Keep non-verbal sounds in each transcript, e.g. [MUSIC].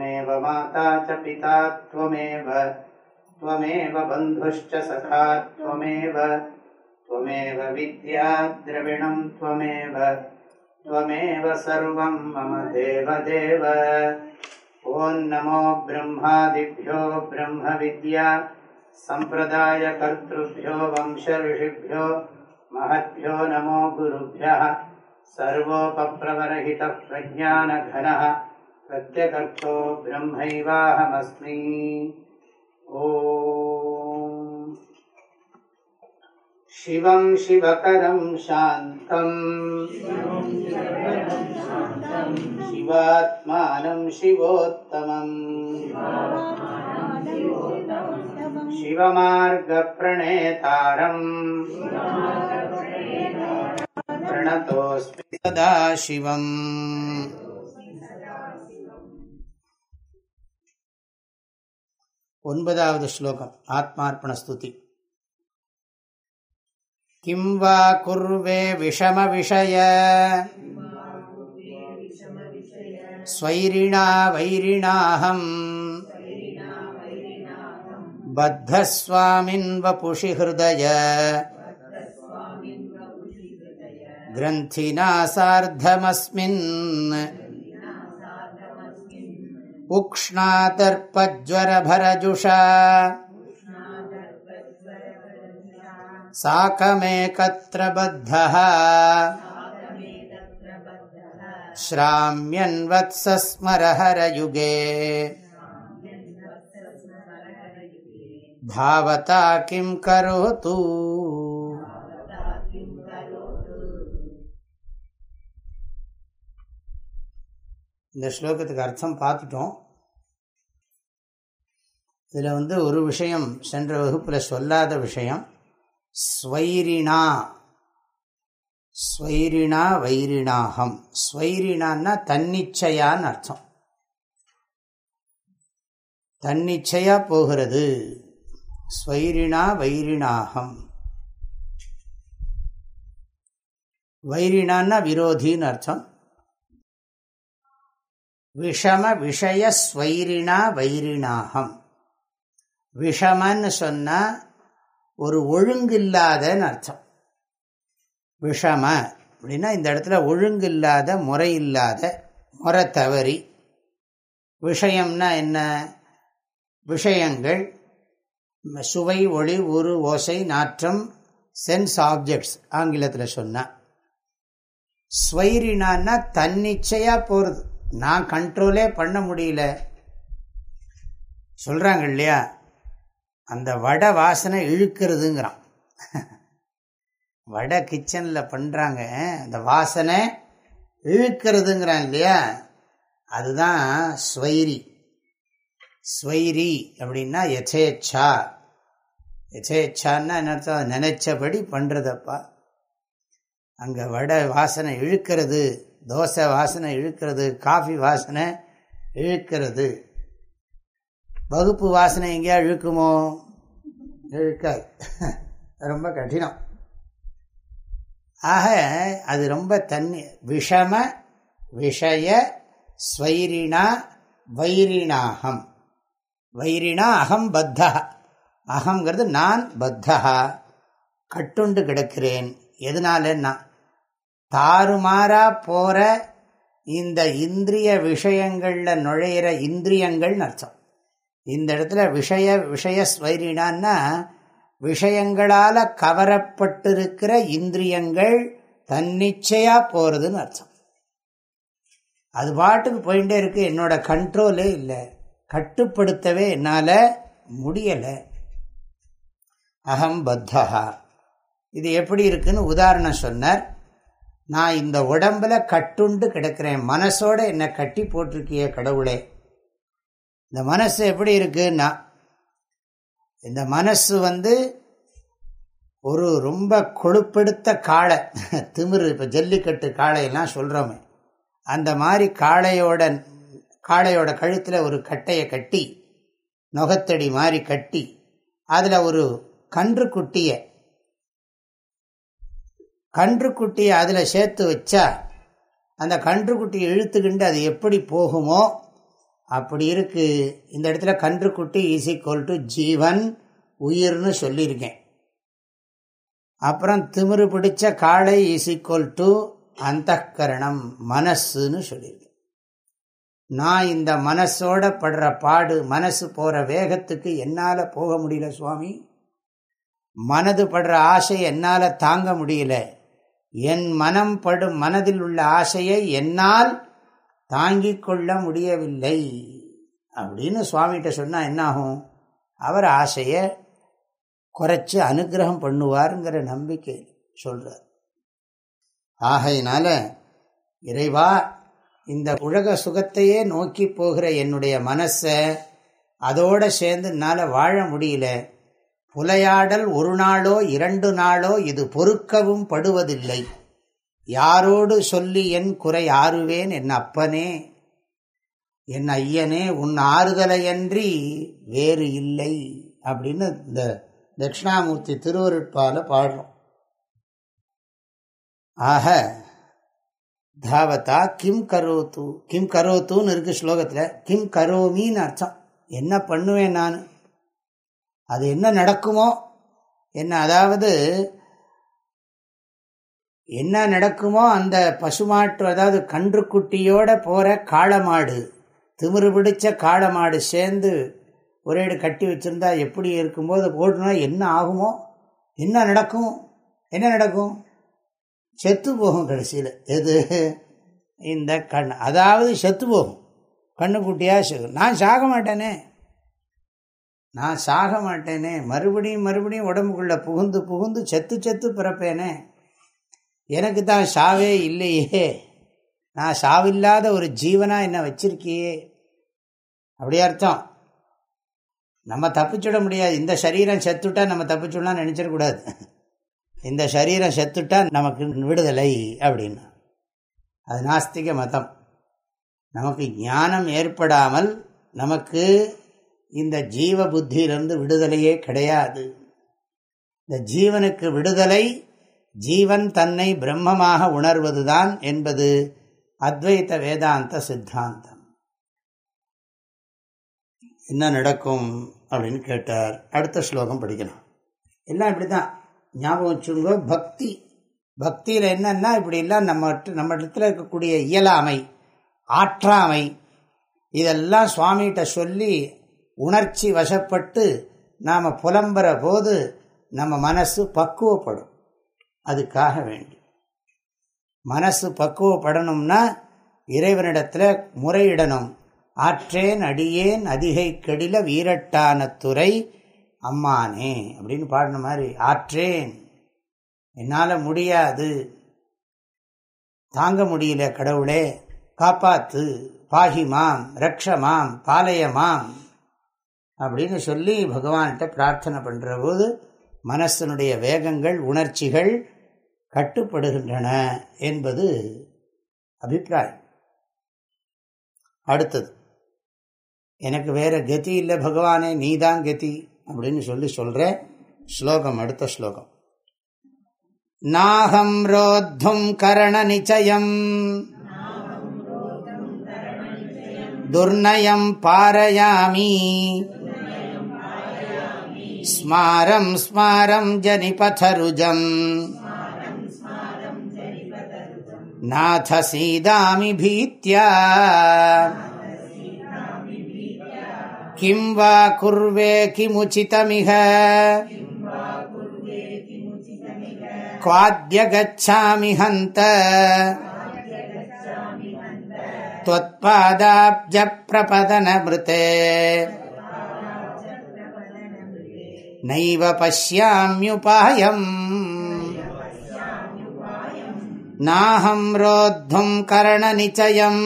त्वमेव माता च पिता त्वमेव। त्वमेव बन्धुश्च सखा त्वमेव। त्वमेव विद्या द्रविणं मम देवदेव। ॐ नमो ब्रह्मादिभ्यो ब्रह्मविद्या गुरुभ्यः। सर्वोपप्रवरहितः प्रत्यगर्थो ब्रह्मैवाहमस्मि। ॐ शिवं शिवकरं शान्तम् शिवात्मानं शिवोत्तमम्। शिवमार्गप्रणेतारम्। प्रणतोऽस्मि सदा शिवम् ஒன்பதாவது ஸ்லோகம் ஆத்மார்ப்பணஸ்துதி கிம் வா குர்வே விஷம விஷய ஸ்வைரிணா வைரிணாஹம். பத்தஸ்வாமின் வபுஷி ஹிருதய கிரந்தினா சார்த்தமஸ்மின். उक्ष्णातर्पज्वरभरजुषा साकमेकत्र बद्धः श्राम्यन्वत्सस्मरहरयुगे धावता किं करोतु இந்த ஸ்லோகத்துக்கு அர்த்தம் பார்த்துட்டோம். இதில் வந்து ஒரு விஷயம் சென்ற வகுப்பில் சொல்லாத விஷயம் ஸ்வைரிணா. ஸ்வைரிணா வைரிணாகம். ஸ்வைரிணான்னா தன்னிச்சையான்னு அர்த்தம். தன்னிச்சையா போகிறது. ஸ்வைரிணா வைரிணாகம். வைரிணான்னா விரோதின்னு அர்த்தம். விஷம விஷய ஸ்வைரிணா வைரிணாகம். விஷமன்னு சொன்னா ஒரு ஒழுங்கு இல்லாதன்னு அர்த்தம். விஷம அப்படின்னா இந்த இடத்துல ஒழுங்கில்லாத முறை இல்லாத முறை தவறி விஷயம்னா என்ன? விஷயங்கள் சுவை ஒளி உரு ஓசை நாற்றம் சென்ஸ் ஆப்ஜெக்ட்ஸ் ஆங்கிலத்தில் சொன்னால் ஸ்வைரினான்னா தன்னிச்சையாக போகிறது நான் கண்ட்ரோலே பண்ண முடியல. சொல்கிறாங்க இல்லையா? அந்த வடை வாசனை இழுக்கிறதுங்கிறான். வடை கிச்சனில் பண்ணுறாங்க அந்த வாசனை இழுக்கிறதுங்கிறான் இல்லையா? அதுதான் ஸ்வைரி. ஸ்வைரி அப்படின்னா எச்சேச்சா எச்சேச்சான்னா என்ன அர்த்தம்? நினைச்சபடி பண்ணுறதப்பா அங்கே வடை வாசனை இழுக்கிறது. தோசை வாசனை இழுக்கிறது காஃபி வாசனை இழுக்கிறது. வகுப்பு வாசனை எங்கேயா இழுக்குமோ? இழுக்காது. ரொம்ப கடினம். ஆக அது ரொம்ப தண்ணி விஷம விஷய ஸ்வைரிணா வைரினாகம் வைரிணா அகம் பத்தா அகங்கிறது நான் பத்தா கட்டுண்டு கிடக்கிறேன். எதனாலன்னா தாறுமாறா போற இந்த இந்திரிய விஷயங்கள்ல நுழையிற இந்திரியங்கள்னு அர்த்தம். இந்த இடத்துல விஷய விஷய ஸ்வைரினான்னா விஷயங்களால கவரப்பட்டிருக்கிற இந்திரியங்கள் தன்னிச்சையா போறதுன்னு அர்த்தம். அது பாட்டுக்கு போயிட்டே இருக்கு. என்னோட கண்ட்ரோலே இல்லை. கட்டுப்படுத்தவே என்னால் முடியலை. அகம் பத்தகா இது எப்படி இருக்குன்னு உதாரணம் சொன்னார். நான் இந்த உடம்புல கட்டுண்டு கிடக்கிறேன். மனசோட என்னை கட்டி போட்டிருக்கிய கடவுளே. இந்த மனசு எப்படி இருக்குன்னா இந்த மனசு வந்து ஒரு ரொம்ப கொழுப்பெடுத்த காளை. திமிரு இப்போ ஜல்லிக்கட்டு காளையெல்லாம் சொல்கிறோமே அந்த மாதிரி காளையோட காளையோட கழுத்தில் ஒரு கட்டையை கட்டி நுகத்தடி மாதிரி கட்டி அதில் ஒரு கன்று குட்டியை கன்றுக்குட்டியை அதில் சேர்த்து வச்சா அந்த கன்றுக்குட்டியை இழுத்துக்கிண்டு அது எப்படி போகுமோ அப்படி இருக்குது இந்த இடத்துல கன்றுக்குட்டி ஈஸ் ஈக்குவல் டு ஜீவன் உயிர்னு சொல்லியிருக்கேன். அப்புறம் திமிரு பிடிச்ச காளை இஸ் ஈக்குவல் டு அந்த கரணம் மனசுன்னு சொல்லியிருக்கேன். நான் இந்த மனசோட படுற பாடு மனசு போகிற வேகத்துக்கு என்னால் போக முடியல சுவாமி. மனது படுற ஆசை என்னால் தாங்க முடியல. என் மனம் படும் மனதில் உள்ள ஆசையை என்னால் தாங்கிக் கொள்ள முடியவில்லை. அப்படின்னு சுவாமிகிட்ட சொன்னால் என்னாகும்? அவர் ஆசையை குறைச்சி அனுகிரகம் பண்ணுவாருங்கிற நம்பிக்கை சொல்கிறார் ஆகையினால இறைவா இந்த உலக சுகத்தையே நோக்கி போகிற என்னுடைய மனசை அதோட சேர்ந்து என்னால் வாழ முடியல. புலையாடல் ஒரு நாளோ இரண்டு நாளோ இது பொறுக்கவும் படுவதில்லை. யாரோடு சொல்லி என் குறை ஆறுவேன் என் அப்பனே? என் ஐயனே உன் ஆறுதலையன்றி வேறு இல்லை. அப்படின்னு இந்த தட்சிணாமூர்த்தி திருவருட்பால பாடுறோம். ஆக தாவதா கிம் கரோத்து கிம் கரோத்துன்னு இருக்கு ஸ்லோகத்தில் கிம் கரோமின்னு அர்த்தம். என்ன பண்ணுவேன் நான்? அது என்ன நடக்குமோ? என்ன அதாவது என்ன நடக்குமோ அந்த பசுமாட்டு அதாவது கன்றுக்குட்டியோட போகிற காளமாடு திமிரு பிடிச்ச காளமாடு சேர்ந்து ஒரே கட்டி வச்சுருந்தா எப்படி இருக்கும்போது போட்டுனா என்ன ஆகுமோ? என்ன நடக்கும்? என்ன நடக்கும்? செத்து போகும் கடைசியில். எது? இந்த கண். அதாவது செத்து போகும். கண்ணுக்குட்டியாக நான் சாக மாட்டேனே. நான் சாக மாட்டேனே மறுபடியும் மறுபடியும் உடம்புக்குள்ளே புகுந்து புகுந்து செத்து செத்து பிறப்பேனே. எனக்கு தான் சாவே இல்லையே. நான் சாவில்லாத ஒரு ஜீவனாக என்ன வச்சிருக்கியே? அப்படி அர்த்தம். நம்ம தப்பிச்சுட முடியாது. இந்த சரீரம் செத்துட்டா நம்ம தப்பிச்சுடலாம் நினச்சிடக்கூடாது இந்த சரீரம் செத்துட்டா நமக்கு விடுதலை அப்படின்னு. அது நாஸ்திக மதம். நமக்கு ஞானம் ஏற்படாமல் நமக்கு இந்த ஜீவ புத்தியிலிருந்து விடுதலையே கிடையாது. இந்த ஜீவனுக்கு விடுதலை ஜீவன் தன்னை பிரம்மமாக உணர்வதுதான் என்பது அத்வைத வேதாந்த சித்தாந்தம். என்ன நடக்கும் அப்படின்னு கேட்டார். அடுத்த ஸ்லோகம் படிக்கலாம். எல்லாம் இப்படிதான் ஞாபகம் வச்சுங்க பக்தி. பக்தியில் என்னன்னா இப்படிலாம் நம்ம நம்ம இடத்துல இருக்கக்கூடிய இயலாமை ஆற்றாமை இதெல்லாம் சுவாமிகிட்ட சொல்லி உணர்ச்சி வசப்பட்டு நாம் புலம்புற போது நம்ம மனசு பக்குவப்படும். அதுக்காக வேண்டி. மனசு பக்குவப்படணும்னா இறைவனிடத்தில் முறையிடணும். ஆற்றேன் அடியேன் அதிகை கெடில வீரட்டான துறை அம்மானே அப்படின்னு பாடின மாதிரி ஆற்றேன். என்னால் முடியாது. தாங்க முடியல கடவுளே. காப்பாத்து. பாகிமாம் ரக்ஷமாம் பாலயமாம் அப்படின்னு சொல்லி பகவான்கிட்ட பிரார்த்தனை பண்ணுற போது மனசனுடைய வேகங்கள் உணர்ச்சிகள் கட்டுப்படுகின்றன என்பது அபிப்பிராயம். அடுத்தது எனக்கு வேற கதி இல்லை பகவானே நீதான் கதி அப்படின்னு சொல்லி சொல்கிற ஸ்லோகம் அடுத்த ஸ்லோகம். நாகம் ரோத்தும் கரண நிச்சயம். துர்நயம் பாரயாமி. स्मारं स्मारं जनिपथरुजम् नाथ सीदामि भीत्या किं वा कुर्वे किमुचितमिह क्वाद्य गच्छामि हन्त त्वत्पादाब्जप्रपदनमृते நைவ பசியாமியுபாயம் நாஹம் ரோத்தும் கரணநிச்சயம்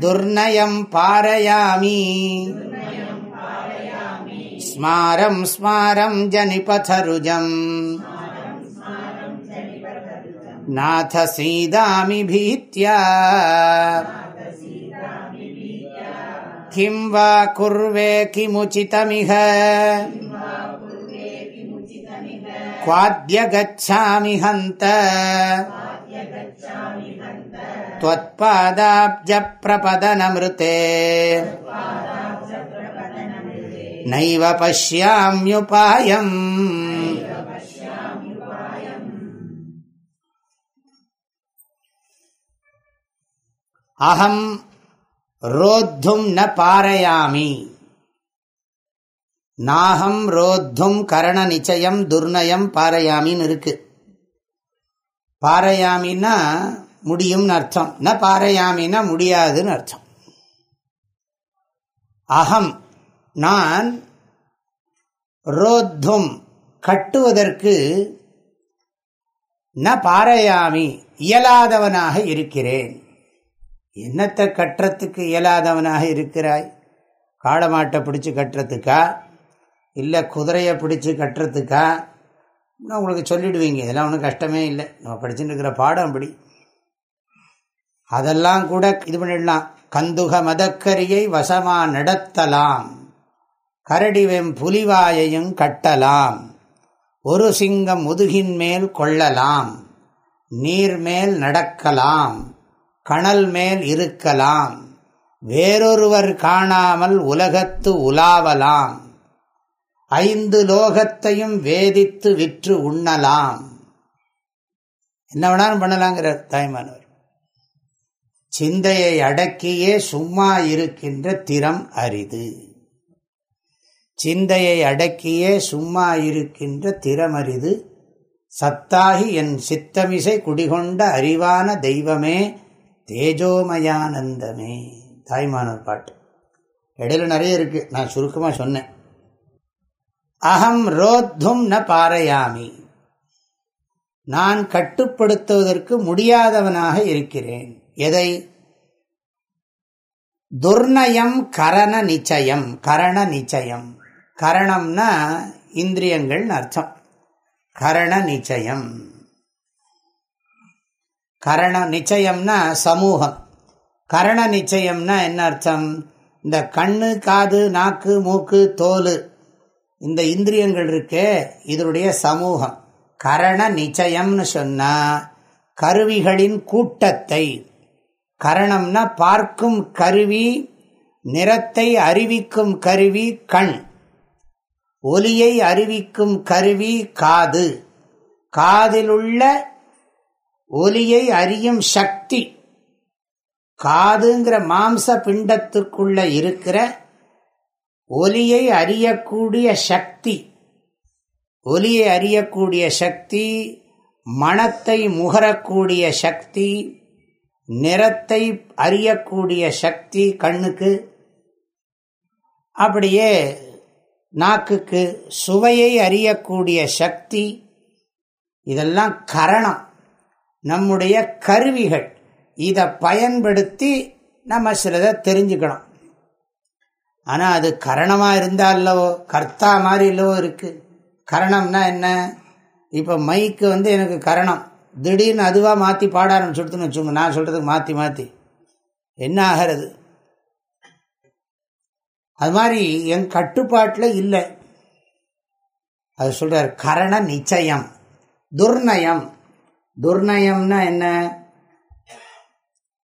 துர்நயம் பாரயாமி ஸ்மாரம் ஸ்மாரம் ஜனிபதருஜம் நாத சீதாமி பீத்யா किं वा कुर्वे किमुचितमिह? क्वाद्य गच्छामि हन्त। त्वत्पादाब्जप्रपदनमृते। नैव पश्याम्युपायम्। अहम् ரோத்தும் ந பாரயாமி. நாகம் ரோத்தும் கரண நிச்சயம் துர்நயம் பாரயாமின்னு இருக்கு. பாரயாமின்னா முடியும்னு அர்த்தம். ந பாரயாமின்னா முடியாதுன்னு அர்த்தம். அகம் நான் ரோத்தும் கட்டுவதற்கு ந பாரயாமி இயலாதவனாக இருக்கிறேன். என்னத்தை கட்டுறதுக்கு இயலாதவனாக இருக்கிறாய்? காளமாட்டை பிடிச்சி கட்டுறதுக்கா இல்லை குதிரையை பிடிச்சி கட்டுறதுக்கா நான் உங்களுக்கு சொல்லிடுவீங்க. இதெல்லாம் ஒன்றும் கஷ்டமே இல்லை. நம்ம படிச்சுட்டு இருக்கிற பாடம் அப்படி. அதெல்லாம் கூட இது பண்ணிடலாம். கந்துக மதக்கரியை வசமா நடத்தலாம். கரடிவெம் புலிவாயையும் கட்டலாம். ஒரு சிங்கம் முதுகின் மேல் கொள்ளலாம். நீர் மேல் நடக்கலாம். கணல் மேல் இருக்கலாம். வேறொருவர் காணாமல் உலகத்து உலாவலாம். ஐந்து லோகத்தையும் வேதித்து விற்று உண்ணலாம். என்ன வேணாலும் பண்ணலாங்கிறார் தாய்மானவர். சிந்தையை அடக்கியே சும்மா இருக்கின்ற திறம் அரிது. சிந்தையை அடக்கியே சும்மா இருக்கின்ற திறம் அரிது. சத்தாகி என் சித்தமிசை குடிகொண்ட அறிவான தெய்வமே தேஜோமயானந்தமே தாய்மானவர் பாட்டு. இடையில நிறைய இருக்கு. நான் சுருக்கமாக சொன்னேன். அகம் ரோத்தும் ந பாறையாமி நான் கட்டுப்படுத்துவதற்கு முடியாதவனாக இருக்கிறேன். எதை? துர்ணயம் கரண நிச்சயம். கரண நிச்சயம். கரணம்னா இந்திரியங்கள் அர்த்தம். கரண நிச்சயம். கரண நிச்சயம்னா சமூகம். கரண நிச்சயம்னா என்ன அர்த்தம்? இந்த கண்ணு காது நாக்கு மூக்கு தோல் இந்த இந்திரியங்கள் இருக்கே இதனுடைய சமூகம். கரண நிச்சயம்னு சொன்னால் கருவிகளின் கூட்டத்தை. கரணம்னா பார்க்கும் கருவி நிறத்தை அறிவிக்கும் கருவி கண். ஒலியை அறிவிக்கும் கருவி காது. காதிலுள்ள ஒலியை அறியும் சக்தி. காதுங்கிற மாம்ச பிண்டத்துக்குள்ள இருக்கிற ஒலியை அறியக்கூடிய சக்தி. ஒலியை அறியக்கூடிய சக்தி மனத்தை முகரக்கூடிய சக்தி நிறத்தை அறியக்கூடிய சக்தி கண்ணுக்கு. அப்படியே நாக்குக்கு சுவையை அறியக்கூடிய சக்தி. இதெல்லாம் கரணம். நம்முடைய கருவிகள். இதை பயன்படுத்தி நம்ம சிலதை தெரிஞ்சுக்கணும். ஆனால் அது கரணமாக இருந்தாலோ கர்த்தா மாதிரி இல்லவோ இருக்குது கரணம்னா என்ன? இப்போ மைக்கு வந்து எனக்கு கரணம். திடீர்னு அதுவாக மாற்றி பாட ஆரம்பிச்சுடுத்துன்னு வச்சுங்க நான் சொல்கிறதுக்கு மாற்றி மாற்றி என்ன ஆகிறது? அது மாதிரி என் கட்டுப்பாட்டில் இல்லை. அது சொல்கிறார் கரண நிச்சயம். துர்நயம் துர்நயம்னா என்ன?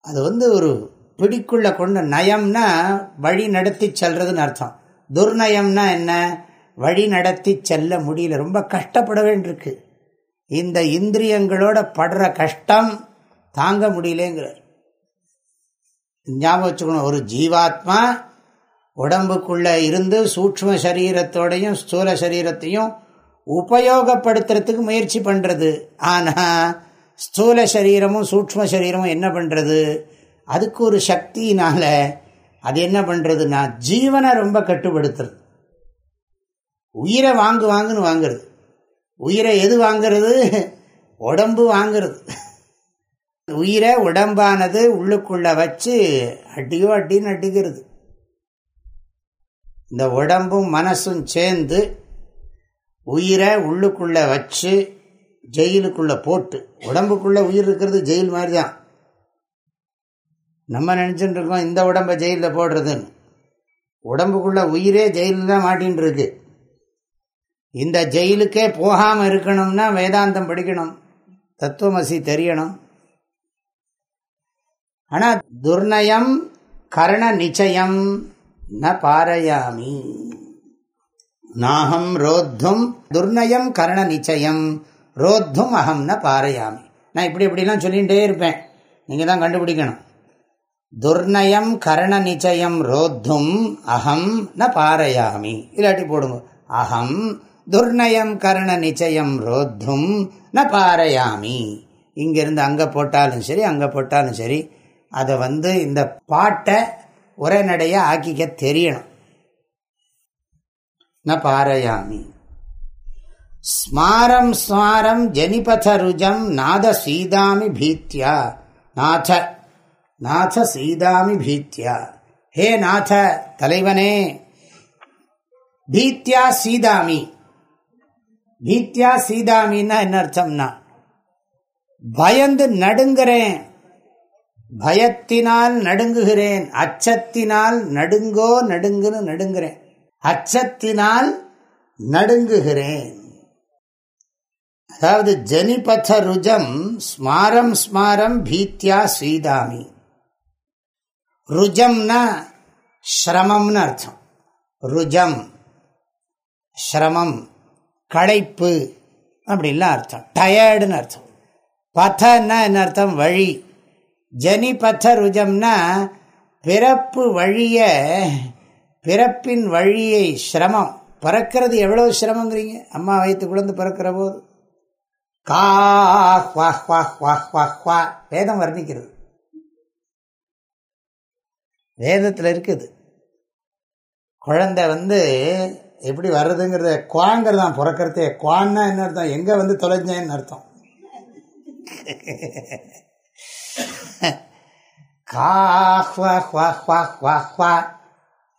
அது வந்து ஒரு பிடிக்குள்ள கொண்டு நயம்னா வழி நடத்தி செல்றதுன்னு அர்த்தம். துர்நயம்னா என்ன? வழி நடத்தி செல்ல முடியல. ரொம்ப கஷ்டப்பட வேண்டியிருக்கு. இந்த இந்திரியங்களோட படுற கஷ்டம் தாங்க முடியலங்கிறார். ஞாபகம் வச்சுக்கணும். ஒரு ஜீவாத்மா உடம்புக்குள்ள இருந்து சூக்ம சரீரத்தோடையும் ஸ்தூல சரீரத்தையும் உபயோகப்படுத்துறதுக்கு முயற்சி பண்ணுறது ஆனால் ஸ்தூல சரீரமும் சூக்ம சரீரமும் என்ன பண்ணுறது அதுக்கு ஒரு சக்தியினால் அது என்ன பண்ணுறதுன்னா ஜீவனை ரொம்ப கட்டுப்படுத்துறது. உயிரை வாங்கு வாங்குன்னு வாங்குறது. உயிரை எது வாங்கிறது? உடம்பு வாங்கிறது. உயிரை உடம்பானது உள்ளுக்குள்ள வச்சு அட்டியோ அட்டின்னு அடிக்கிறது. இந்த உடம்பும் மனசும் சேர்ந்து உயிரை உள்ளுக்குள்ள வச்சு ஜெயிலுக்குள்ள போட்டு உடம்புக்குள்ள உயிர் இருக்கிறது ஜெயில் மாதிரி தான் நம்ம நினச்சிட்டு இருக்கோம் இந்த உடம்பை ஜெயிலில் போடுறதுன்னு. உடம்புக்குள்ள உயிரே ஜெயிலில் தான் மாட்டின்னு இருக்கு இந்த ஜெயிலுக்கே போகாமல் இருக்கணும்னா வேதாந்தம் படிக்கணும் தத்துவமசி தெரியணும். ஆனால் துர்நயம் கரண நிச்சயம் ந பாரயாமி. நாகம் ரோத்தும் துர்நயம் கரண நிச்சயம். ரோத்தும் அகம் ந பாரயாமி. நான் இப்படி இப்படிலாம் சொல்லிகிட்டே இருப்பேன். நீங்கள் தான் கண்டுபிடிக்கணும். துர்நயம் கரண நிச்சயம் ரோத்தும் அகம் ந பாரயாமி. இல்லாட்டி போடுங்க. அகம் துர்நயம் கரண நிச்சயம் ரோத்தும் ந பாரயாமி. இங்கிருந்து அங்கே போட்டாலும் சரி அங்கே போட்டாலும் சரி அதை வந்து இந்த பாட்டை உரைநடையாக ஆக்கிக்க தெரியணும். ந பாரயாமி. ஸ்மாரம் ஸ்மாரம் ஜனிபதருஜம் நாத சீதாமி பீத்யா. நாத நாத சீதாமி பீத்யா. ஹே நாத தலைவனே பீத்யா சீதாமி. பீத்யா சீதாமின்னா என்ன அர்த்தம்னா பயந்து நடுங்கிறேன் பயத்தினால் நடுங்குகிறேன் அச்சத்தினால் நடுங்கோ நடுங்குன்னு நடுங்குறேன். அச்சத்தினால் நடுங்குகிறேன். அதாவது ஜனிபத ருஜம் ஸ்மாரம் ஸ்மாரம் பீத்தியா ஸ்ரீதாமி. ருஜம்னா ஸ்ரமம்னு அர்த்தம். ருஜம் ஸ்ரமம் களைப்பு அப்படின்லாம் அர்த்தம். டயர்டுன்னு அர்த்தம். பதன்னா என்ன அர்த்தம்? வழி. ஜனி பத ருஜம்னா பிறப்பு வழியை பிறப்பின் வழியை சிரமம். பறக்கிறது எவ்வளவு சிரமங்கிறீங்க? அம்மா வயிற்று குழந்தை பிறக்கிற போது. கா வேதம் வர்ணிக்கிறது. வேதத்தில் இருக்குது. குழந்தை வந்து எப்படி வர்றதுங்கிறத குவாங்கிறதான் பிறக்கிறதே. குவான்னா என்ன அர்த்தம்? எங்கே வந்து தொலைஞ்சேன்னு அர்த்தம்.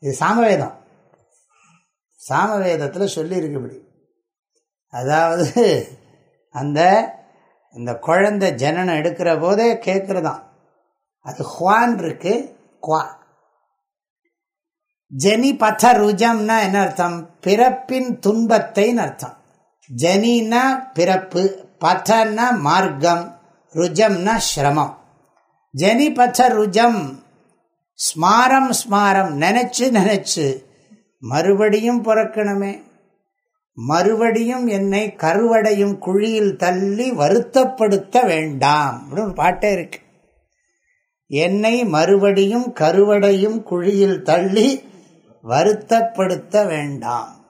இது சாமவேதம். சாமவேதத்தில் சொல்லியிருக்கு இப்படி அதாவது அந்த இந்த குழந்தை ஜனனம் எடுக்கிற போதே கேட்குறதான் அது ஹுவான் இருக்கு குவா. ஜனி பத ருஜம்னா என்ன அர்த்தம்? பிறப்பின் துன்பத்தைன்னு அர்த்தம். ஜனின்னா பிறப்பு பதன்னா மார்க்கம் ருஜம்னா சிரமம். ஜனி பத ருஜம் ஸ்மாரம் ஸ்மாரம் நினைச்சு நினைச்சு. மறுபடியும் பிறக்கணுமே. மறுபடியும் என்னை கருவடையும் குழியில் தள்ளி வருத்தப்படுத்த வேண்டாம். அப்படின்னு பாட்டே இருக்கு. என்னை மறுபடியும் கருவடையும் குழியில் தள்ளி வருத்தப்படுத்த வேண்டாம்.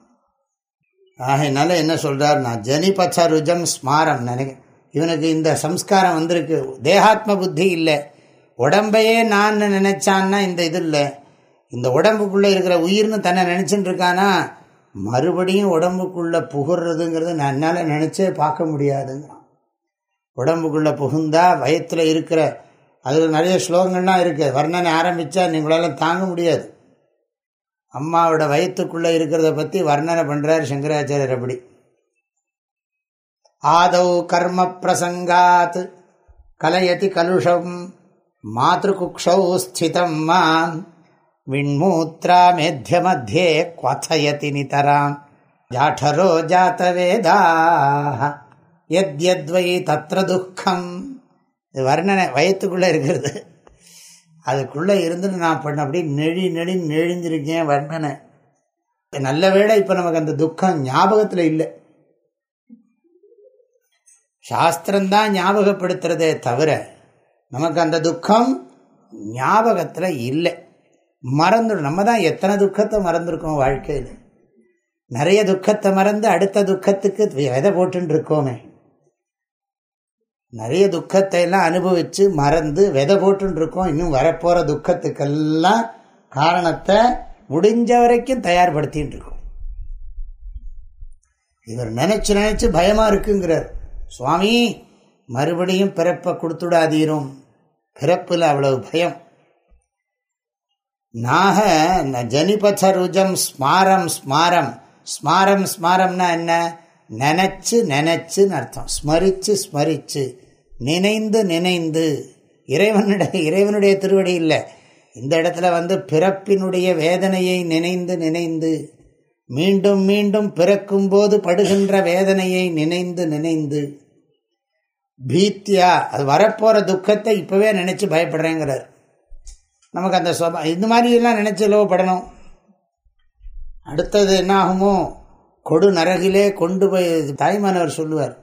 ஆகையினால என்ன சொல்றார் நான்? ஜனிபச்ச ருஜம் ஸ்மாரம். நினைக்க இவனுக்கு இந்த சம்ஸ்காரம் வந்திருக்கு. தேகாத்ம புத்தி இல்லை. உடம்பையே நான் நினைச்சான்னா இந்த இது இல்லை இந்த உடம்புக்குள்ளே இருக்கிற உயிர்னு தன்னை நினைச்சுட்டு இருக்கானா மறுபடியும் உடம்புக்குள்ளே புகுறதுங்கிறது நான் என்னால் நினச்சே பார்க்க முடியாதுங்கிறான் உடம்புக்குள்ளே புகுந்தா வயத்தில் இருக்கிற அதில் நிறைய ஸ்லோகங்கள்லாம் இருக்குது வர்ணனை ஆரம்பித்தா நீங்களால தாங்க முடியாது. அம்மாவோட வயிற்றுக்குள்ளே இருக்கிறத பற்றி வர்ணனை பண்ணுறார் சங்கராச்சாரியர் அப்படி. ஆதௌ கர்ம பிரசங்காத் கலையதி கலுஷம் மாதகுக்ஷௌ ஸ்திதம் மாம் விண்மூத்ரா மேத்திய மத்தியே குவயதி நிதராம் ஜாடரோ ஜாத்தவேதாக எத்யத்வை தத்திர துக்கம் இது வர்ணனை வயத்துக்குள்ளே இருக்கிறது. அதுக்குள்ளே இருந்துட்டு நான் பண்ண அப்படி நெழி நெழி நெழிஞ்சிருக்கேன் வர்ணனை. நல்ல வேளை இப்போ நமக்கு அந்த துக்கம் ஞாபகத்தில் இல்லை. சாஸ்திரம்தான் ஞாபகப்படுத்துறதே தவிர நமக்கு அந்த துக்கம் ஞாபகத்தில் இல்லை. மறந்துடும். நம்ம தான் எத்தனை துக்கத்தை மறந்துருக்கோம் வாழ்க்கையில். நிறைய துக்கத்தை மறந்து அடுத்த துக்கத்துக்கு விதை போட்டுன்னு இருக்கோமே. நிறைய துக்கத்தை எல்லாம் அனுபவித்து மறந்து விதை போட்டுன்னு இருக்கோம். இன்னும் வரப்போகிற துக்கத்துக்கெல்லாம் காரணத்தை முடிஞ்ச வரைக்கும் தயார்படுத்தின்னு இருக்கோம். இவர் நினச்சி நினச்சி பயமாக இருக்குங்கிறார். சுவாமி மறுபடியும் பிறப்பை கொடுத்துடாதீரும். பிறப்பில் அவ்வளவு பயம். நாக ஜனிபத ருஜம் ஸ்மாரம் ஸ்மாரம். ஸ்மாரம் ஸ்மாரம்னா என்ன? நினச்சி நினைச்சுன்னு அர்த்தம். ஸ்மரிச்சு ஸ்மரிச்சு. நினைந்து நினைந்து. இறைவனுடைய இறைவனுடைய திருவடி இல்லை. இந்த இடத்துல வந்து பிறப்பினுடைய வேதனையை நினைந்து நினைந்து மீண்டும் மீண்டும் பிறக்கும்போது படுகின்ற வேதனையை நினைந்து நினைந்து பீத்தியா அது வரப்போகிற துக்கத்தை இப்போவே நினச்சி பயப்படுறேங்கிறார். நமக்கு அந்த சொபா இந்த மாதிரியெல்லாம் நினச்சி இலவப்படணும் அடுத்தது என்ன ஆகுமோ கொடு நரகிலே கொண்டு போய் தாய்மானவர் சொல்லுவார்.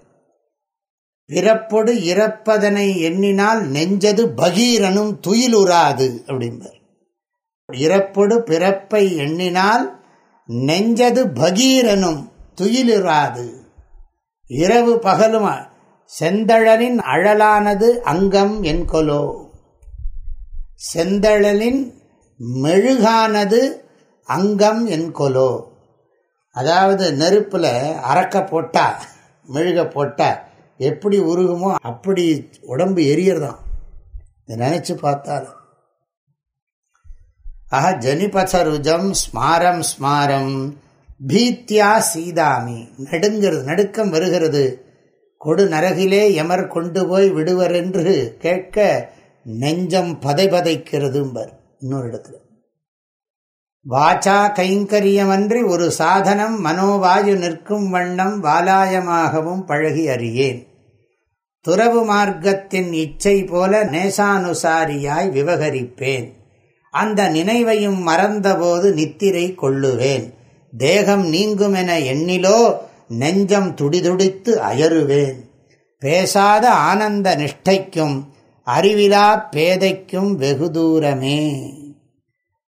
பிறப்பொடு இறப்பதனை எண்ணினால் நெஞ்சது பகீரனும் துயிலுறாது அப்படிம்பார். இறப்பொடு பிறப்பை எண்ணினால் நெஞ்சது பகீரனும் துயிலுறாது. இரவு பகலும் செந்தழலின் அழலானது அங்கம் என்கொலோ. செந்தழலின் மெழுகானது அங்கம் என்கொலோ. அதாவது நெருப்பில் அறக்க போட்டா மெழுக போட்டா எப்படி உருகுமோ அப்படி உடம்பு எரியறதான் இதை நினைச்சு பார்த்தாலும். ஆஹா ஜனிபசருஜம் ஸ்மாரம் ஸ்மாரம் பீத்தியா சீதாமி. நடுங்கிறது நடுக்கம் வருகிறது. கொடு நரகிலே எமர் கொண்டு போய் விடுவர் என்று கேட்க நெஞ்சம் பதை பதைக்கிறதும்பர் இன்னொரு இடத்துல. வாச்சா கைங்கரியமன்றி ஒரு சாதனம் மனோவாயு நிற்கும் வண்ணம் வாலாயமாகவும் பழகி அறியேன். துறவு மார்க்கத்தின் இச்சை போல நேசானுசாரியாய் விவகரிப்பேன். அந்த நினைவையும் மறந்தபோது நித்திரை கொள்ளுவேன். தேகம் நீங்குமென எண்ணிலோ நெஞ்சம் துடிதுடித்து அயறுவேன் பேசாத ஆனந்த நிஷ்டைக்கும் அறிவிலா பேதைக்கும் வெகு தூரமே.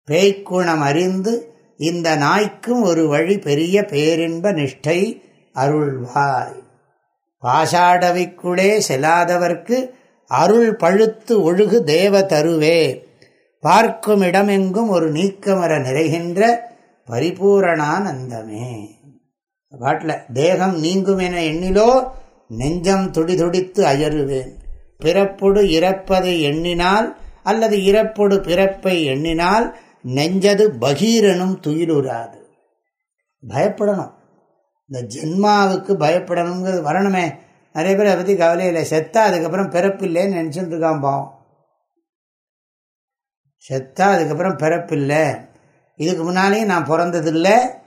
பேய்க்குணம் அறிந்து இந்த நாய்க்கும் ஒரு வழி பெரிய பேரின்ப நிஷ்டை அருள்வாய். பாஷாடவிக்குள்ளே செல்லாதவர்க்கு அருள் பழுத்து ஒழுகு தேவ தருவே. பார்க்கும் இடமெங்கும் ஒரு நீக்கமர நிறைகின்ற பரிபூரணானந்தமே. பாட்டில் தேகம் நீங்கும் என எண்ணிலோ நெஞ்சம் துடி துடித்து பிறப்பொடு இறப்பதை எண்ணினால் அல்லது இறப்பொடு பிறப்பை எண்ணினால் நெஞ்சது பகீரனும் துயிலுறாது. பயப்படணும். இந்த ஜென்மாவுக்கு பயப்படணுங்கிறது வரணுமே. நிறைய பேர் அதை பற்றி கவலையில் செத்தா அதுக்கப்புறம் பிறப்பு இல்லைன்னு நினச்சிட்டு இருக்கான் பாவம். செத்தா அதுக்கப்புறம் பிறப்பில்லை இதுக்கு முன்னாலேயும் நான் பிறந்ததில்லை.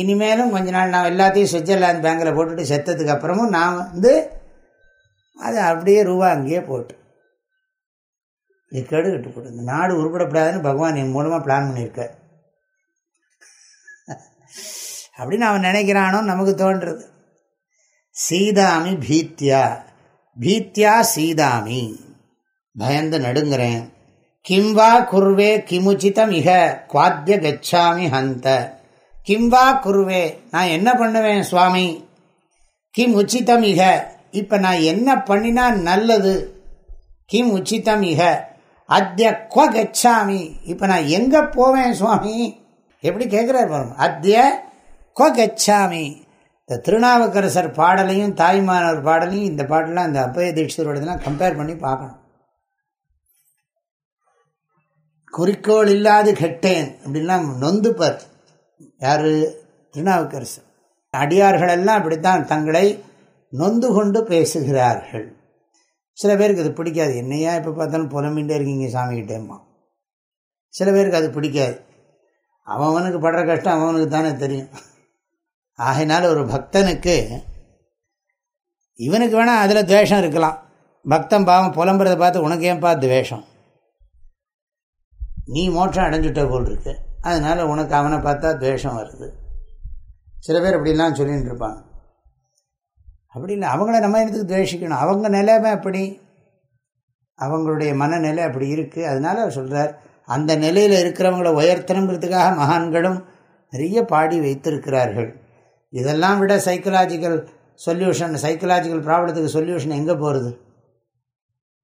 இனிமேலும் கொஞ்ச நாள் நான் எல்லாத்தையும் சுவிட்சர்லாந்து பேங்கில் போட்டுட்டு செத்ததுக்கு அப்புறமும் நான் வந்து அதை அப்படியே ரூபா அங்கேயே போட்டு. இது கெடுகிட்டு போட்டு இந்த நாடு உருப்படப்படாதுன்னு பகவான் என் மூலமாக பிளான் பண்ணியிருக்க அப்படின்னு அவன் நினைக்கிறானோ நமக்கு தோன்றுறது. சீதாமி பீத்தியா பீத்தியா சீதாமி. பயந்து நடுங்கிறேன். கிம்வா குர்வே கிமுச்சிதம் இக குவாத்திய கச்சாமி ஹந்த. கிம்வா குருவே நான் என்ன பண்ணுவேன் சுவாமி? கிம் உச்சிதம் இக இப்ப நான் என்ன பண்ணினா நல்லது? கிம் உச்சிதம் இக அத்திய கொ கச்சாமி இப்ப நான் எங்க போவேன் சுவாமி? எப்படி கேட்கிறார் பாருங்க. அத்திய கொ கச்சாமி. இந்த திருநாவுக்கரசர் பாடலையும் தாய்மானவர் பாடலையும் இந்த பாடலாம் இந்த அப்பய தீட்சரோடதெல்லாம் கம்பேர் பண்ணி பார்க்கணும். குறிக்கோள் இல்லாது கெட்டேன் அப்படின்லாம் நொந்துப்பர். யார்? திருநாவுக்கரசர். அடியார்கள் எல்லாம் அப்படித்தான் தங்களை நொந்து கொண்டு பேசுகிறார்கள். சில பேருக்கு அது பிடிக்காது. என்னையா இப்போ பார்த்தாலும் புலம்பின்ண்டே இருக்கீங்க சாமிகிட்டேம்மா. சில பேருக்கு அது பிடிக்காது. அவனுக்கு படுற கஷ்டம் அவனுக்கு தானே தெரியும். ஆகையினால ஒரு பக்தனுக்கு இவனுக்கு வேணால் அதில் துவேஷம் இருக்கலாம். பக்தன் பாவம் புலம்புறதை பார்த்து உனக்கு ஏன்பா துவேஷம்? நீ மோட்சம் அடைஞ்சுட்ட போல் இருக்கு. அதனால் உனக்கு அவனை பார்த்தா துவேஷம் வருது. சில பேர் அப்படிலாம் சொல்லிகிட்டு இருப்பாங்க. அப்படி இல்லை அவங்கள நம்ம இடத்துக்கு துவேஷிக்கணும்? அவங்க நிலைமை அப்படி அவங்களுடைய மனநிலை அப்படி இருக்குது அதனால் அவர் சொல்கிறார் அந்த நிலையில் இருக்கிறவங்களை உயர்த்தணுங்கிறதுக்காக மகான்களும் நிறைய பாடி வைத்திருக்கிறார்கள். இதெல்லாம் விட சைக்கலாஜிக்கல் சொல்யூஷன் சைக்கலாஜிக்கல் ப்ராப்ளத்துக்கு சொல்யூஷன் எங்கே போகிறது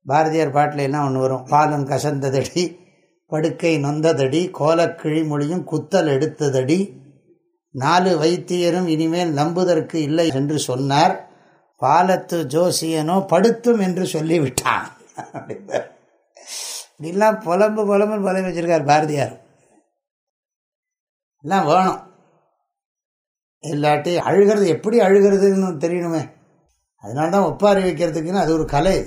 பாரதியார் பாட்டில் என்ன ஒன்று வரும்? பாலும் கசந்ததடி. படுக்கை நொந்ததடி கோலக்கிழி மொழியும் குத்தல் எடுத்ததடி நாலு வைத்தியரும் இனிமேல் நம்புதற்கு இல்லை என்று சொன்னார். பாலத்து ஜோசியனோ படுத்தும் என்று சொல்லிவிட்டான். [LAUGHS] இப்படிலாம் புலம்பு புலம்பு புலம்பு வச்சிருக்கார் பாரதியார். எல்லாம் வேணும். இல்லாட்டி அழுகிறது எப்படி அழுகிறதுன்னு தெரியணுமே. அதனால தான் ஒப்பாரி வைக்கிறதுக்குன்னு அது ஒரு கலை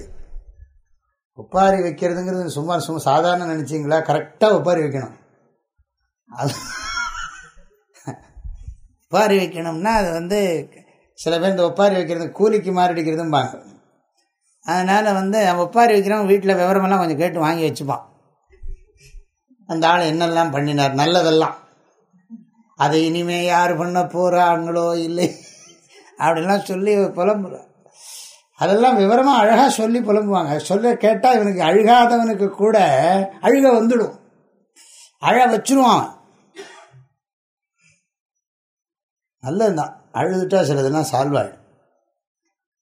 ஒப்பாரி வைக்கிறதுங்கிறது சும்மா சும்மா சாதாரண நினச்சிங்களா? கரெக்டாக ஒப்பாரி வைக்கணும். அது ஒப்பாரி வைக்கணும்னா அது வந்து சில பேர் இந்த ஒப்பாரி வைக்கிறது கூலிக்கு மாரடிக்கிறதும் பாங்க அதனால் வந்து ஒப்பாரி வைக்கிறவங்க வீட்டில் விவரமெல்லாம் கொஞ்சம் கேட்டு வாங்கி வச்சுப்பான். அந்த ஆள் என்னெல்லாம் பண்ணினார்? நல்லதெல்லாம். அதை இனிமே யார் பண்ண போகிறாங்களோ இல்லை அப்படிலாம் சொல்லி புலம்புறான். அதெல்லாம் விவரமாக அழகாக சொல்லி புலம்புவாங்க. சொல்ல கேட்டால் இவனுக்கு அழுகாதவனுக்கு கூட அழுக வந்துடும். அழ வச்சிருவான் நல்லதுதான். அழுதுட்டா சிலதுலாம் சால்வாள்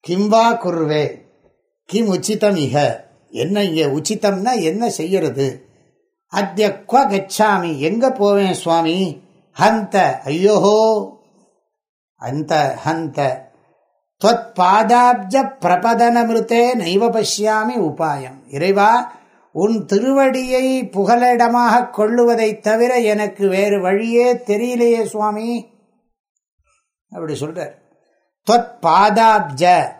கிம்பா குருவே. கிம் உச்சிதம் இக. என்ன இங்கே உச்சிதம்னா என்ன செய்யறது? அத்திய குவ கச்சாமி. எங்கே போவேன் சுவாமி? ஹந்த. ஐயோஹோ. அந்த ஹந்த. பாதாப்ஜ பிரபதனமிருத்தே நைவ பசியாமி உபாயம். இறைவா உன் திருவடியை புகலிடமாக கொள்ளுவதைத் தவிர எனக்கு வேறு வழியே தெரியலையே சுவாமி. அப்படி சொல்றார். பாதாப்ஜ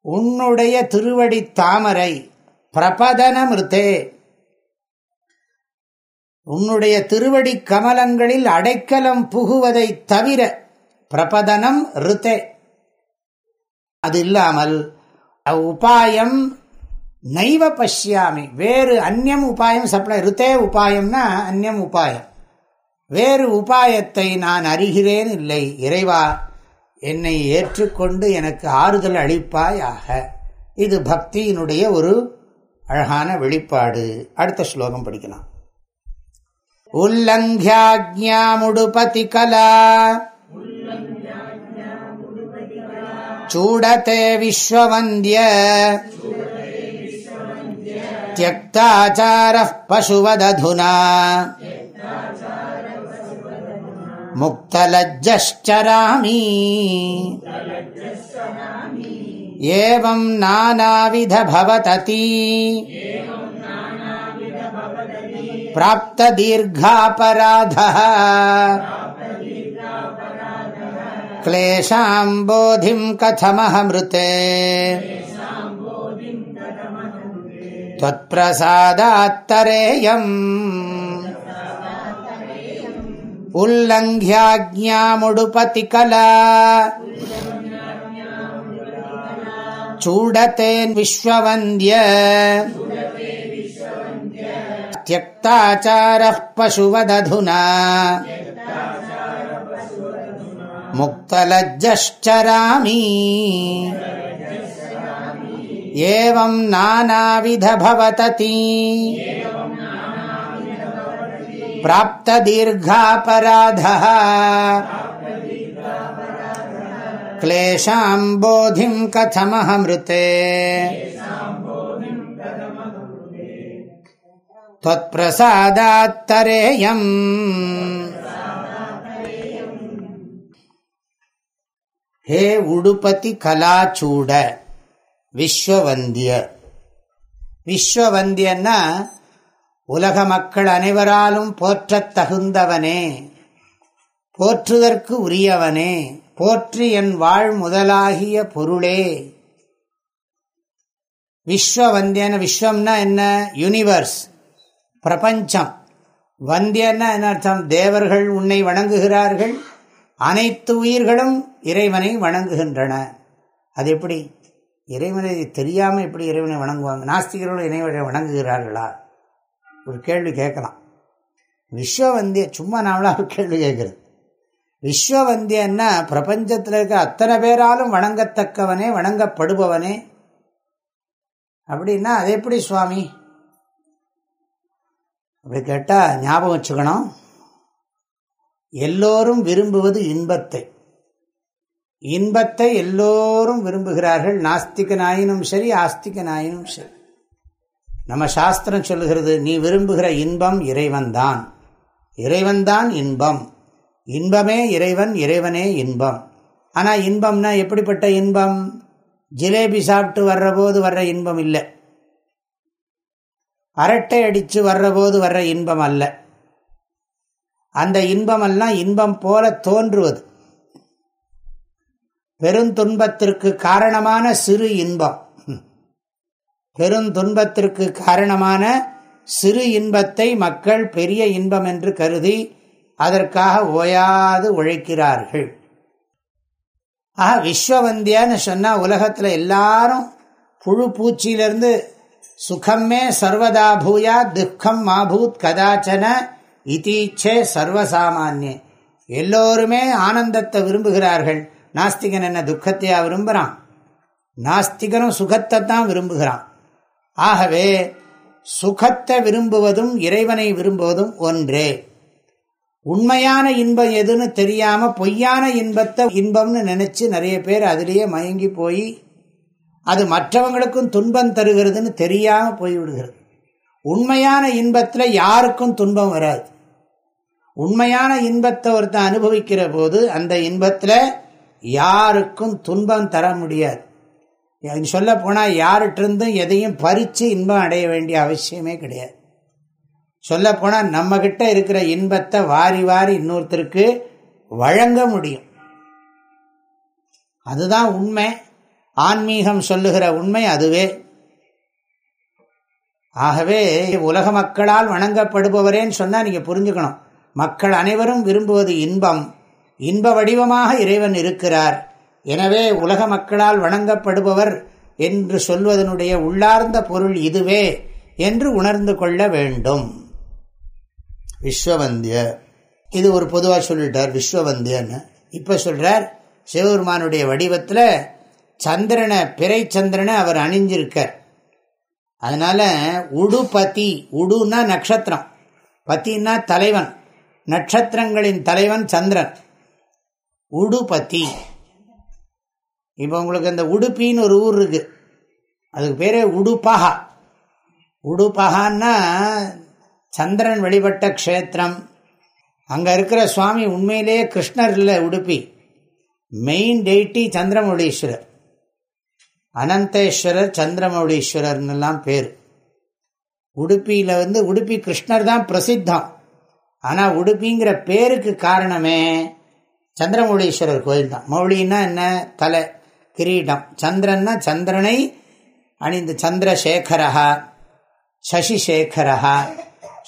உன்னுடைய திருவடி தாமரை பிரபதனமிருத்தே. உன்னுடைய திருவடி கமலங்களில் அடைக்கலம் புகுவதை தவிர பிரபதனம் ரித்தே. அது இல்லாமல் உபாயம் நைவ பஷ்யாமி. வேறு அந்நியம் உபாயம் சப்ளை ருத்தே உபாயம்னா அந்நியம் உபாயம். வேறு உபாயத்தை நான் அறிகிறேன் இல்லை. இறைவா என்னை ஏற்றுக்கொண்டு எனக்கு ஆறுதல் அளிப்பாயாக. இது பக்தியினுடைய ஒரு அழகான வெளிப்பாடு. அடுத்த ஸ்லோகம் படிக்கலாம். உல்லங்கியாஜ்யாமுடுபதி கலா चूडते विश्ववन्द्य। त्यक्ताचारः पशुवदधुना। मुक्तलज्जश्चरामि एवं नानाविध भवतती। प्राप्तदीर्घापराधः। क्लेशाम् बोधिम् कथमहमृते त्वत्प्रसादात्तरेयम् उल्लङ्घ्याज्ञामुडुपतिकला चूडतेन् विश्ववन्द्य त्यक्ताचारः पशुवदधुना मुक्तलज्जश्चरामि एवं नानाविध भवतति प्राप्तदीर्घापराधः क्लेशाम् बोधिम् कथमहमृते त्वत्प्रसादात्तरेयम् ஹே உடுபதி கலாச்சூட விஸ்வவந்திய விஸ்வவந்தியன்னா உலக மக்கள் அனைவராலும் போற்றத் தகுந்தவனே போற்றுதற்கு உரியவனே போற்றி என் வாழ் முதலாகிய பொருளே. விஸ்வவந்தியன விஸ்வம்னா என்ன? யூனிவர்ஸ் பிரபஞ்சம். வந்தியன்னா என்ன அர்த்தம்? தேவர்கள் உன்னை வணங்குகிறார்கள் அனைத்து உயிர்களும் இறைவனை வணங்குகின்றன. அது எப்படி? இறைவனை தெரியாமல் எப்படி இறைவனை வணங்குவாங்க? நாஸ்திகர்களும் இறைவனை வணங்குகிறார்களா? ஒரு கேள்வி கேட்கலாம். விஸ்வவந்திய சும்மா நாமளாக கேள்வி கேட்குறது. விஸ்வவந்தியன்னா பிரபஞ்சத்தில் இருக்கிற அத்தனை பேராலும் வணங்கத்தக்கவனே வணங்கப்படுபவனே. அப்படின்னா அது எப்படி சுவாமி? அப்படி கேட்டால் ஞாபகம் வச்சுக்கணும். எல்லோரும் விரும்புவது இன்பத்தை. இன்பத்தை எல்லோரும் விரும்புகிறார்கள். நாஸ்திகனாயினும் சரி ஆஸ்திகனாயினும் சரி. நம்ம சாஸ்திரம் சொல்லுகிறது நீ விரும்புகிற இன்பம் இறைவன்தான். இறைவன்தான் இன்பம். இன்பமே இறைவன் இறைவனே இன்பம். ஆனால் இன்பம்னா எப்படிப்பட்ட இன்பம்? ஜிலேபி சாப்பிட்டு வர்ற போது வர்ற இன்பம் இல்லை. அரட்டை அடித்து வர்ற போது வர்ற இன்பம் அல்ல. அந்த இன்பமெல்லாம் இன்பம் போல தோன்றுவது. பெருந்துன்பத்திற்கு காரணமான சிறு இன்பம். பெருந்துன்பத்திற்கு காரணமான சிறு இன்பத்தை மக்கள் பெரிய இன்பம் என்று கருதி அதற்காக ஓயாது உழைக்கிறார்கள். ஆக விஸ்வவந்தியான்னு சொன்னால் உலகத்தில் எல்லாரும் புழு பூச்சியிலிருந்து சுகமே சர்வதா பூயா துக்கம் மாபூத் கதாச்சன இதீச்சே சர்வசாமானிய. எல்லோருமே ஆனந்தத்தை விரும்புகிறார்கள். நாஸ்திகன் என்ன துக்கத்தையா விரும்புகிறான் நாஸ்திகனும் சுகத்தை தான் விரும்புகிறான். ஆகவே சுகத்தை விரும்புவதும் இறைவனை விரும்புவதும் ஒன்றே. உண்மையான இன்பம் எதுன்னு தெரியாம பொய்யான இன்பத்தை இன்பம்னு நினைச்சு நிறைய பேர் அதிலேயே மயங்கி போய் அது மற்றவங்களுக்கும் துன்பம் தருகிறதுன்னு தெரியாம போய்விடுகிறது. உண்மையான இன்பத்தில் யாருக்கும் துன்பம் வராது. உண்மையான இன்பத்தை ஒருத்தன் அனுபவிக்கிற போது அந்த இன்பத்தில் யாருக்கும் துன்பம் தர முடியாது. சொல்ல போனால் யார்கிட்டிருந்தும் எதையும் பறித்து இன்பம் அடைய வேண்டிய அவசியமே கிடையாது. சொல்ல போனால் நம்மகிட்ட இருக்கிற இன்பத்தை வாரி வாரி இன்னொருத்தருக்கு வழங்க முடியும். அதுதான் உண்மை. ஆன்மீகம் சொல்லுகிற உண்மை அதுவே. ஆகவே உலக மக்களால் வணங்கப்படுபவரேன்னு சொன்னால் நீங்கள் புரிஞ்சுக்கணும். மக்கள் அனைவரும் விரும்புவது இன்பம். இன்ப வடிவமாக இறைவன் இருக்கிறார். எனவே உலக மக்களால் வணங்கப்படுபவர் என்று சொல்வதனுடைய உள்ளார்ந்த பொருள் இதுவே என்று உணர்ந்து கொள்ள வேண்டும். விஸ்வவந்திய. இது ஒரு பொதுவாக சொல்லிட்டார் விஸ்வவந்தியன்னு. இப்போ சொல்கிறார் சிவபெருமானுடைய வடிவத்தில் சந்திரனை பிறை சந்திரனை அவர் அணிஞ்சிருக்கார். அதனால் உடுபதி உடுன்னா நட்சத்திரம். பத்தின்னா தலைவன். நட்சத்திரங்களின் தலைவன் சந்திரன். உடுபத்தி. இப்போ உங்களுக்கு அந்த உடுப்பின்னு ஒரு ஊர் இருக்கு. அதுக்கு பேரே உடுப்பகா உடுப்பகான்னா சந்திரன் வழிபட்ட க்ஷேத்திரம். அங்கே இருக்கிற சுவாமி உண்மையிலேயே கிருஷ்ணர் இல்லை உடுப்பி. மெயின் டெய்டி சந்திரமௌடீஸ்வரர் அனந்தேஸ்வரர் சந்திரமௌடீஸ்வரர்னுலாம் பேர். உடுப்பியில் வந்து உடுப்பி கிருஷ்ணர் தான் பிரசித்தம். ஆனால் உடுப்பிங்கிற பேருக்கு காரணமே சந்திரமௌழீஸ்வரர் கோயில் தான் மௌழின்னா என்ன? தலை கிரீடம். சந்திரன்னா சந்திரனை அணிந்து சந்திரசேகரா சசிசேகரா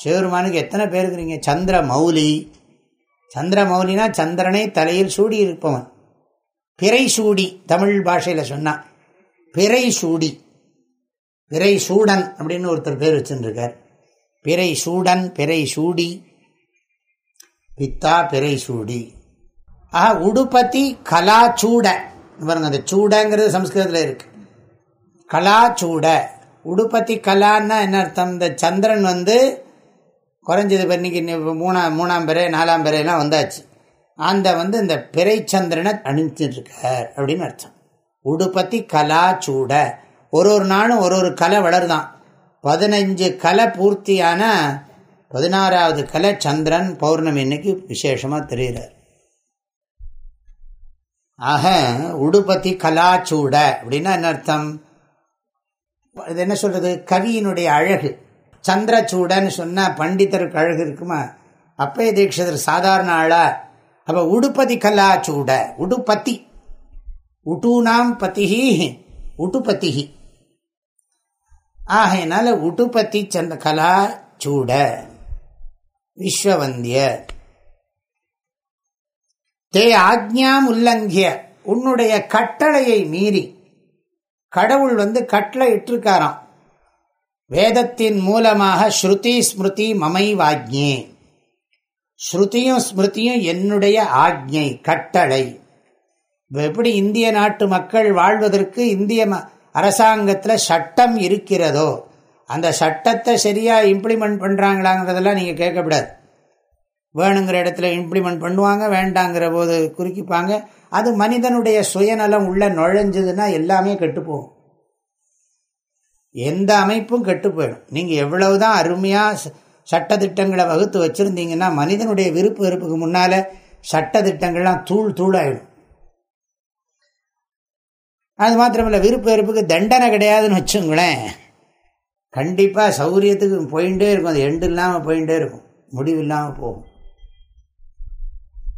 சிவருமானுக்கு எத்தனை பேர் இருக்கிறீங்க சந்திர மௌலி சந்திர மௌலினா சந்திரனை தலையில் சூடி இருப்பவன் பிறை சூடி தமிழ் பாஷையில் சொன்னான் பிறை சூடி பிறை சூடன் அப்படின்னு ஒருத்தர் பேர் வச்சுருக்கார் பிறை சூடன் பிறை சூடி பித்தா பிறை சூடி ஆஹா உடுபத்தி கலா சூட. பாருங்க அந்த சூடங்கிறது சம்ஸ்கிருதத்தில் இருக்கு. கலா சூட. உடுபத்தி கலான்னா என்ன அர்த்தம்? இந்த சந்திரன் வந்து குறைஞ்சது இன்னைக்கு மூணாம் மூணாம் பிறை நாலாம் பிறையெல்லாம் வந்தாச்சு. அந்த வந்து இந்த பிறை சந்திரனை அணிஞ்சிருக்கார் அப்படின்னு அர்த்தம். உடுபத்தி கலா சூட. ஒரு ஒரு நாளும் ஒரு ஒரு கலை வளருதான். பதினஞ்சு கலை பூர்த்தியான பதினாறாவது கலை சந்திரன் பௌர்ணமி இன்னைக்கு விசேஷமாக தெரிகிறார். ஆக உடுபதி கலாச்சூட அப்படின்னா என்ன அர்த்தம்? இது என்ன சொல்றது? கவியினுடைய அழகு. சந்திரச்சூடன்னு சொன்னால் பண்டிதருக்கு அழகு இருக்குமா? அப்பே தீட்சிதர் சாதாரண ஆளா? அப்போ உடுப்பதி கலாச்சூட உடுப்பத்தி உட்டூனாம் பத்திகி உட்டுப்பத்திகி ஆகையினால உட்டுப்பத்தி சந்த கலா சூட விஸ்வவந்திய தே ஆக்ஞாம் உல்லங்கிய உன்னுடைய கட்டளையை மீறி. கடவுள் வந்து கட்டளை இட்டிருக்காராம். வேதத்தின் மூலமாக ஸ்ருதி ஸ்மிருதி மமை வாக்ஞே ஸ்ருதியும் ஸ்மிருதியும் என்னுடைய ஆக்ஞை கட்டளை. எப்படி இந்திய நாட்டு மக்கள் வாழ்வதற்கு இந்திய அரசாங்கத்தில் சட்டம் இருக்கிறதோ அந்த சட்டத்தை சரியாக இம்ப்ளிமெண்ட் பண்ணுறாங்களாங்கிறதெல்லாம் நீங்கள் கேட்கக்கூடாது. வேணுங்கிற இடத்துல இம்ப்ளிமெண்ட் பண்ணுவாங்க வேண்டாங்கிற போது குறுக்கிப்பாங்க. அது மனிதனுடைய சுயநலம் உள்ள நுழைஞ்சதுன்னா எல்லாமே கெட்டுப்போகும். எந்த அமைப்பும் கெட்டு போயிடும் நீங்கள் எவ்வளவுதான் அருமையாக சட்டத்திட்டங்களை வகுத்து வச்சுருந்தீங்கன்னா மனிதனுடைய விருப்பு வெறுப்புக்கு முன்னால் சட்டத்திட்டங்கள்லாம் தூள் தூளாயிடும். அது மாத்திரமில்ல விருப்பு வெறுப்புக்கு தண்டனை கிடையாதுன்னு வச்சுங்களேன். கண்டிப்பாக சௌரியத்துக்கு போயிட்டே இருக்கும். அது எண்டு இல்லாமல் போயிட்டே இருக்கும். முடிவு இல்லாமல் போகும்.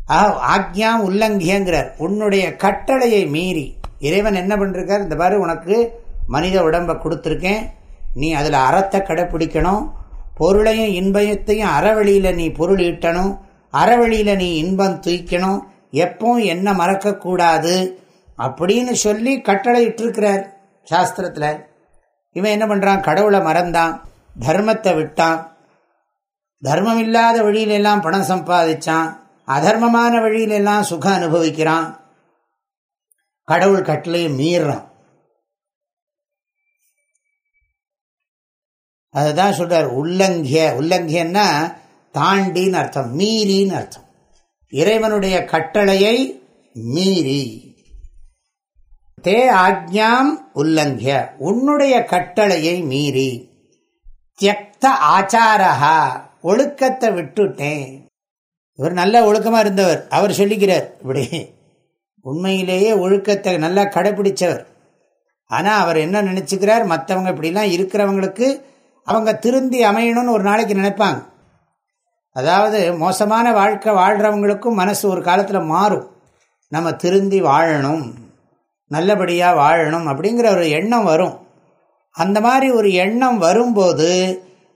ஆக்ஞாம் உல்லங்கியங்கிறார் உன்னுடைய கட்டளையை மீறி. இறைவன் என்ன பண்ணிருக்கார்? இந்த பாரு உனக்கு மனித உடம்பை கொடுத்துருக்கேன். நீ அதில் அறத்தை கடைப்பிடிக்கணும். பொருளையும் இன்பத்தையும் அறவழியில் நீ பொருள் ஈட்டணும். அறவழியில் நீ இன்பம் தூய்க்கணும். எப்பவும் என்ன மறக்கக்கூடாது அப்படின்னு சொல்லி கட்டளை இட்டிருக்கிறார் சாஸ்திரத்தில். இவன் என்ன பண்ணுறான் கடவுளை மறந்தான். தர்மத்தை விட்டான். தர்மம் இல்லாத வழியிலெல்லாம் பணம் சம்பாதிச்சான். அதர்மமான வழியிலெல்லாம் சுகம் அனுபவிக்கிறான். கடவுள் கட்டளையை மீறான். அதுதான் சொல்றார் உள்ளங்கிய. உள்ளங்கியன்னா தாண்டின்னு அர்த்தம் மீறின்னு அர்த்தம். இறைவனுடைய கட்டளையை மீறி. தே ஆக்ஞாம் உல்லங்கிய உன்னுடைய கட்டளையை மீறி. தியக்த ஆச்சாரா ஒழுக்கத்தை விட்டுட்டேன். இவர் நல்ல ஒழுக்கமாக இருந்தவர். அவர் சொல்லிக்கிறார் இப்படி உண்மையிலேயே ஒழுக்கத்தை நல்லா கடைபிடிச்சவர் ஆனால் அவர் என்ன நினச்சிக்கிறார்? மற்றவங்க இப்படிலாம் இருக்கிறவங்களுக்கு அவங்க திருந்தி அமையணும்னு ஒரு நாளைக்கு நினைப்பாங்க. அதாவது மோசமான வாழ்க்கை வாழ்கிறவங்களுக்கும் மனசு ஒரு காலத்தில் மாறும். நம்ம திருந்தி வாழணும் நல்லபடியாக வாழணும் அப்படிங்கிற ஒரு எண்ணம் வரும். அந்த மாதிரி ஒரு எண்ணம் வரும்போது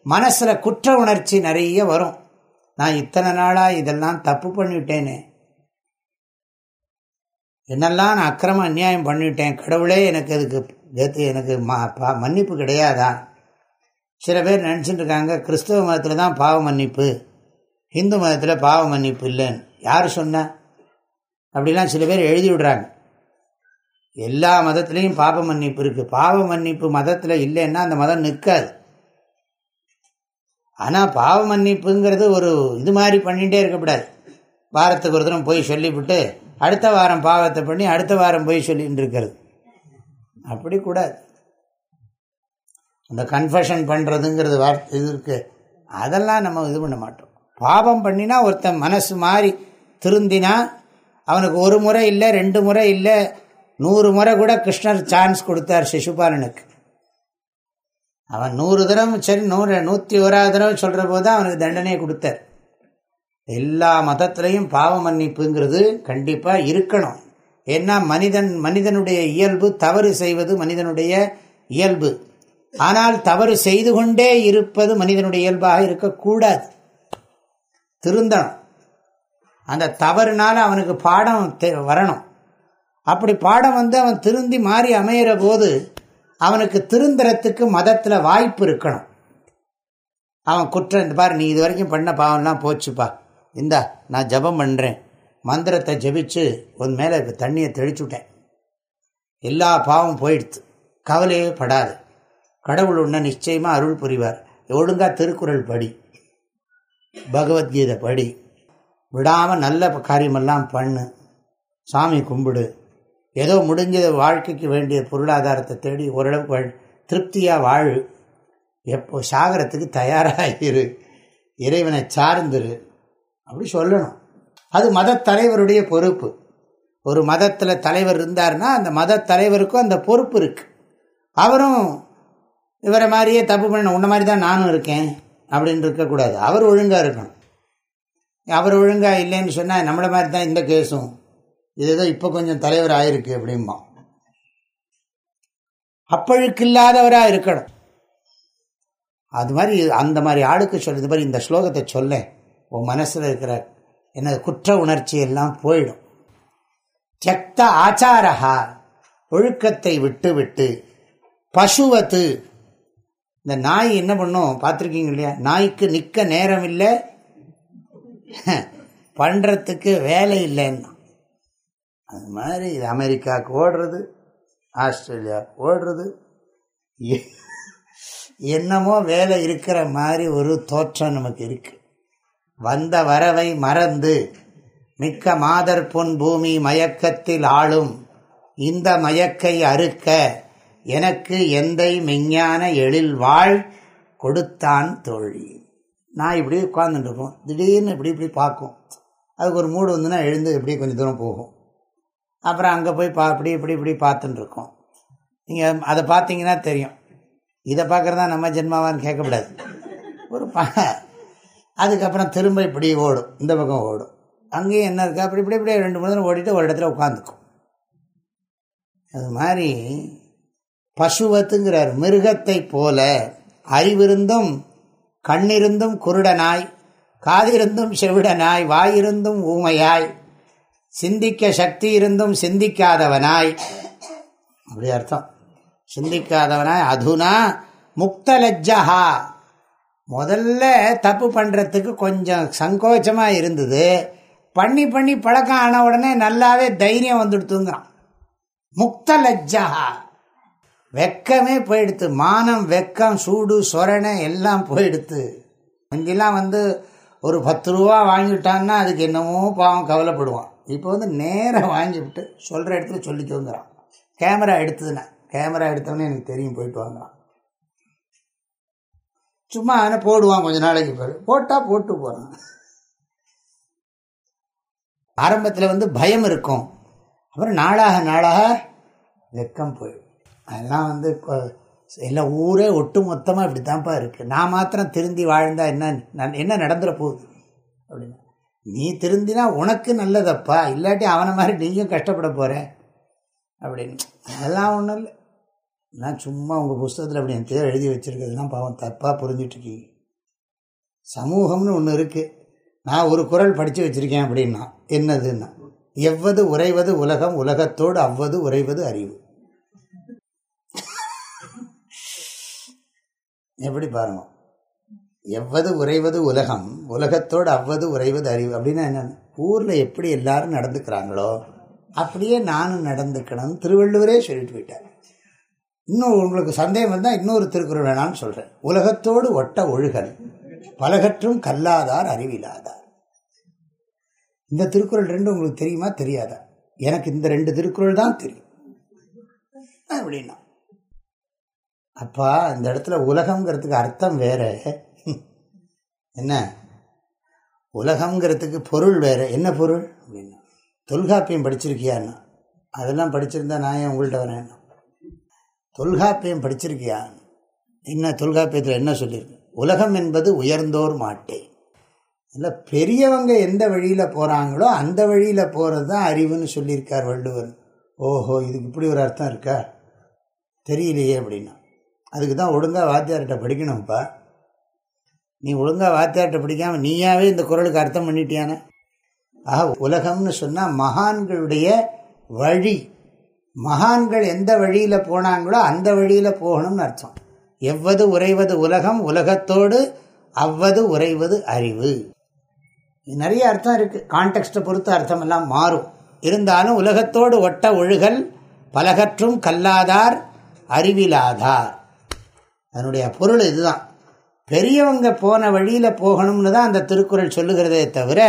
மனசில் குற்ற உணர்ச்சி நிறைய வரும். நான் இத்தனை நாளாக இதெல்லாம் தப்பு பண்ணிவிட்டேனே என்னெல்லாம் நான் அக்கிரம அநியாயம் பண்ணிவிட்டேன் கடவுளே எனக்கு அதுக்கு எனக்கு மன்னிப்பு கிடையாதா? சில பேர் நினச்சிட்டு இருக்காங்க கிறிஸ்தவ மதத்தில் தான் பாவ மன்னிப்பு இந்து மதத்தில் பாவ மன்னிப்பு இல்லைன்னு. யார் சொன்ன? அப்படிலாம் சில பேர் எழுதி விடுறாங்க. எல்லா மதத்துலேயும் பாப மன்னிப்பு இருக்குது பாவ மன்னிப்பு மதத்தில் இல்லைன்னா அந்த மதம் நிற்காது. ஆனால் பாவ மன்னிப்புங்கிறது ஒரு இது மாதிரி பண்ணிகிட்டே இருக்கக்கூடாது. வாரத்துக்கு ஒரு தினம் போய் சொல்லிவிட்டு அடுத்த வாரம் பாவத்தை பண்ணி அடுத்த வாரம் போய் சொல்லிட்டு இருக்கிறது. அப்படி கூடாது. அந்த கன்ஃபஷன் பண்ணுறதுங்கிறது வார்த்தை இது இருக்குது அதெல்லாம் நம்ம இது பண்ண மாட்டோம். பாவம் பண்ணினா ஒருத்தன் மனசு மாறி திருந்தினா அவனுக்கு ஒரு முறை இல்லை ரெண்டு முறை இல்லை நூறு முறை கூட கிருஷ்ணர் சான்ஸ் கொடுத்தார் சிசுபாலனுக்கு. அவன் நூறு தடவை சரி நூறு நூற்றி ஓராவது தடவை சொல்கிற போது தான் அவனுக்கு தண்டனையை கொடுத்தார். எல்லா மதத்திலையும் பாவ மன்னிப்புங்கிறது கண்டிப்பாக இருக்கணும். ஏன்னா மனிதன் மனிதனுடைய இயல்பு தவறு செய்வது மனிதனுடைய இயல்பு. ஆனால் தவறு செய்து கொண்டே இருப்பது மனிதனுடைய இயல்பாக இருக்கக்கூடாது. திருந்தணும். அந்த தவறுனால அவனுக்கு பாடம் வரணும். அப்படி பாடம் வந்து அவன் திருந்தி மாறி அமையிற போது அவனுக்கு திருந்தறத்துக்கு மதத்தில் வாய்ப்பு இருக்கணும். அவன் குற்றம் இந்த பாரு நீ இது வரைக்கும் பண்ண பாவம்லாம் போச்சுப்பா. இந்தா நான் ஜபம் பண்ணுறேன் மந்திரத்தை ஜபிச்சு உன் மேலே தண்ணியை தெளிச்சுட்டேன். எல்லா பாவம் போயிடுத்து. கவலையே படாது. கடவுள் உன்ன நிச்சயமாக அருள் புரிவார். ஒழுங்காக திருக்குறள் படி. பகவத்கீதை படி. விடாமல் நல்ல காரியமெல்லாம் பண்ணு. சாமி கும்பிடு. ஏதோ முடிஞ்ச வாழ்க்கைக்கு வேண்டிய பொருளாதாரத்தை தேடி ஓரளவுக்கு திருப்தியாக வாழு. எப்போ சாகரத்துக்கு தயாராகிரு இறைவனை சார்ந்துரு. அப்படி சொல்லணும். அது மத தலைவருடைய பொறுப்பு. ஒரு மதத்தில் தலைவர் இருந்தார்னா அந்த மத தலைவருக்கும் அந்த பொறுப்பு இருக்குது அவரும் இவரை மாதிரியே தப்பு பண்ண உன்ன மாதிரி தான் நானும் இருக்கேன் அப்படின்னு இருக்கக்கூடாது. அவர் ஒழுங்காக இருக்கணும். அவர் ஒழுங்காக இல்லைன்னு சொன்னால் நம்மளை மாதிரி தான் இந்த கேஸும் இது இப்போ கொஞ்சம் தலைவர் ஆயிருக்கு அப்படிம்பா. அப்பழுக்கு இல்லாதவராக இருக்கணும். அது மாதிரி அந்த மாதிரி ஆளுக்கு சொல்றது மாதிரி இந்த ஸ்லோகத்தை சொல்ல உன் மனசில் இருக்கிற எனது குற்ற உணர்ச்சி எல்லாம் போயிடும். சக்த ஆச்சாரஹா ஒழுக்கத்தை விட்டு விட்டு பசுவத்து. இந்த நாய் என்ன பண்ணும் பார்த்துருக்கீங்க இல்லையா? நாய்க்கு நிற்க நேரம் இல்லை [LAUGHS] பண்ணுறதுக்கு வேலை இல்லைன்னா. அது மாதிரி இது அமெரிக்காவுக்கு ஓடுறது ஆஸ்திரேலியாவுக்கு ஓடுறது. என்னமோ வேலை இருக்கிற மாதிரி ஒரு தோற்றம் நமக்கு இருக்குது வந்த வரவை மறந்து மிக்க மாதர் பொன் பூமி மயக்கத்தில் ஆளும் இந்த மயக்கை அறுக்க எனக்கு எந்தை மெஞ்ஞான எழில் வாழ் கொடுத்தான் தோழி. நான் இப்படி உட்காந்துட்டுருப்போம் திடீர்னு இப்படி இப்படி பார்க்கும். அதுக்கு ஒரு மூடு வந்துன்னா எழுந்து இப்படி கொஞ்சம் தூரம் போகும். அப்புறம் அங்கே போய் பா இப்படி இப்படி இப்படி பார்த்துட்டுருக்கோம் நீங்கள் அதை பார்த்தீங்கன்னா தெரியும். இதை பார்க்குறதா நம்ம ஜென்மாவான்னு கேட்கக்கூடாது. ஒரு ப அதுக்கப்புறம் திரும்ப இப்படி ஓடும். இந்த பக்கம் ஓடும். அங்கேயும் என்ன இருக்கா? அப்படி இப்படி இப்படி ரெண்டு மூணு ஓடிட்டு ஒரு இடத்துல உட்காந்துக்கும் அது மாதிரி பசுவத்துங்கிறார் மிருகத்தை போல அறிவிருந்தும் கண்ணிருந்தும் குருடனாய் காதிருந்தும் செவிடனாய் வாயிருந்தும் ஊமையாய் சிந்திக்க சக்தி இருந்தும் சிந்திக்காதவனாய். அப்படி அர்த்தம். சிந்திக்காதவனாய் அதுனா முக்த லஜ்ஜஹா முதல்ல தப்பு பண்ணுறதுக்கு கொஞ்சம் சங்கோச்சமாக இருந்தது. பண்ணி பண்ணி பழக்கம் ஆன உடனே நல்லாவே தைரியம் வந்துடுத்துங்கிறான். முக்த லஜ்ஜா வெக்கமே போயிடுத்து. மானம் வெக்கம் சூடு சொரணை எல்லாம் போயிடுத்து. முந்திலாம் வந்து ஒரு பத்து ரூபா வாங்கிட்டான்னா அதுக்கு என்னமோ பாவம் கவலைப்படுவான். இப்போ வந்து நேராக வாங்கிவிட்டு சொல்கிற இடத்துல சொல்லிக்கோங்கிறான் கேமரா எடுத்ததுன்னா கேமரா எடுத்தோன்னே எனக்கு தெரியும் போயிட்டு வாங்குறான். சும்மா அவனை போடுவான் கொஞ்ச நாளைக்கு பேர் போட்டால் போட்டு போகிறான் ஆரம்பத்தில் வந்து பயம் இருக்கும். அப்புறம் நாளாக நாளாக வெக்கம் போயிடும். அதெல்லாம் வந்து எல்லா ஊரே ஒட்டு மொத்தமாக இப்படி தான்ப்பா இருக்குது நான் மாத்திரம் திருந்தி வாழ்ந்தால் என்ன என்ன நடந்துட போகுது? அப்படின்னு. நீ திருந்தினா உனக்கு நல்லதப்பா இல்லாட்டி அவனை மாதிரி நீயும் கஷ்டப்பட போகிற அப்படின்னு. அதெல்லாம் ஒன்றும் இல்லை. நான் சும்மா உங்கள் புஸ்தகத்தில் அப்படி என் பேர் எழுதி வச்சுருக்கிறதுலாம் பாவம் தப்பாக புரிஞ்சிட்ருக்கீங்க சமூகம்னு ஒன்று இருக்குது நான் ஒரு குரல் படித்து வச்சுருக்கேன் அப்படின்னா என்னதுன்னா எவ்வது உறைவது உலகம் உலகத்தோடு அவ்வது உறைவது அறிவு. எப்படி பாருங்கள் எவ்வது உறைவது உலகம் உலகத்தோடு அவ்வது உறைவது அறிவு அப்படின்னா என்ன? ஊரில் எப்படி எல்லாரும் நடந்துக்கிறாங்களோ அப்படியே நானும் நடந்துக்கணும் திருவள்ளுவரே சொல்லிட்டு போயிட்டேன் இன்னும் உங்களுக்கு சந்தேகம் வந்தால் இன்னொரு திருக்குறள் வேணான்னு சொல்கிறேன் உலகத்தோடு ஒட்ட ஒழுகல் பலகற்றும் கல்லாதார் அறிவிலாதார். இந்த திருக்குறள் ரெண்டு உங்களுக்கு தெரியுமா? தெரியாதா? எனக்கு இந்த ரெண்டு திருக்குறள் தான் தெரியும். அப்படின்னா. அப்பா இந்த இடத்துல உலகங்கிறதுக்கு அர்த்தம் வேறு. என்ன? உலகங்கிறதுக்கு பொருள் வேறு. என்ன பொருள்? அப்படின்னு. தொல்காப்பியம் படிச்சிருக்கியான்னு. அதெல்லாம் படிச்சிருந்தா நான் ஏன் உங்கள்கிட்ட வரேன்? தொல்காப்பியம் படிச்சிருக்கியா என்ன தொல்காப்பியத்தில் என்ன சொல்லியிருக்கு உலகம் என்பது உயர்ந்தோர் மாட்டே. இல்லை பெரியவங்க எந்த வழியில் போகிறாங்களோ அந்த வழியில் போகிறது தான் அறிவுன்னு சொல்லியிருக்கார் வள்ளுவர். ஓஹோ இதுக்கு இப்படி ஒரு அர்த்தம் இருக்கா? தெரியலையே அப்படின்னா. அதுக்கு தான் ஒழுங்காக வாத்தியார்கிட்ட படிக்கணும்ப்பா நீ ஒழுங்காக வாத்தியார்கிட்ட பிடிக்காம நீயாவே இந்த குரலுக்கு அர்த்தம் பண்ணிட்டியானே ஆக உலகம்னு சொன்னால் மகான்களுடைய வழி. மகான்கள் எந்த வழியில் போனாங்களோ அந்த வழியில் போகணும்னு அர்த்தம். எவ்வது உறைவது உலகம் உலகத்தோடு அவ்வது உறைவது அறிவு. நிறைய அர்த்தம் இருக்குது கான்டெக்ட்டை பொறுத்த அர்த்தம் எல்லாம் மாறும். இருந்தாலும் உலகத்தோடு ஒட்ட ஒழுகல் பலகற்றும் கல்லாதார் அறிவிலாதார். அதனுடைய பொருள் இதுதான். பெரியவங்க போன வழியில் போகணும்னு தான் அந்த திருக்குறள் சொல்லுகிறதே தவிர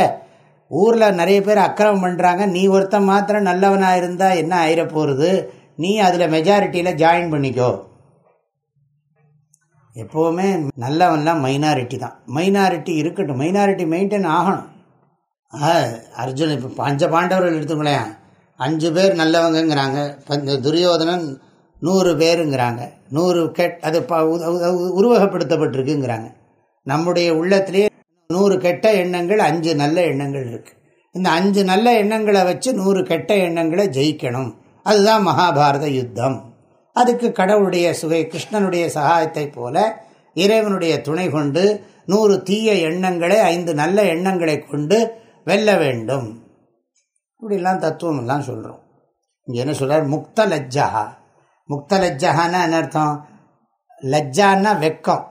ஊரில் நிறைய பேர் அக்கிரமம் பண்ணுறாங்க நீ ஒருத்தன் மாத்திரம் நல்லவனாக இருந்தால் என்ன ஆயிர போகிறது நீ அதில் மெஜாரிட்டியில் ஜாயின் பண்ணிக்கோ. எப்போவுமே நல்லவன்லாம் மைனாரிட்டி தான். மைனாரிட்டி இருக்கட்டும். மைனாரிட்டி மெயின்டைன் ஆகணும். அர்ஜுன் இப்போ பஞ்ச பாண்டவர்கள் எடுத்துங்களேன் அஞ்சு பேர் நல்லவங்கங்கிறாங்க. துரியோதனன் நூறு பேருங்கிறாங்க. நூறு கெட் அது உருவகப்படுத்தப்பட்டிருக்குங்கிறாங்க. நம்முடைய உள்ளத்திலேயே நூறு கெட்ட எண்ணங்கள் அஞ்சு நல்ல எண்ணங்கள் இருக்குது இந்த அஞ்சு நல்ல எண்ணங்களை வச்சு நூறு கெட்ட எண்ணங்களை ஜெயிக்கணும். அதுதான் மகாபாரத யுத்தம். அதுக்கு கடவுளுடைய சுகை கிருஷ்ணனுடைய சகாயத்தை போல இறைவனுடைய துணை கொண்டு நூறு தீய எண்ணங்களை ஐந்து நல்ல எண்ணங்களை கொண்டு வெல்ல வேண்டும். இப்படிலாம் தத்துவம் எல்லாம் சொல்கிறோம் இங்கே என்ன சொல்கிறார் முக்த லஜ்ஜா முக்த லஜ்ஜகான்னா என்ன அர்த்தம்? லஜ்ஜான்னா வெக்கம்.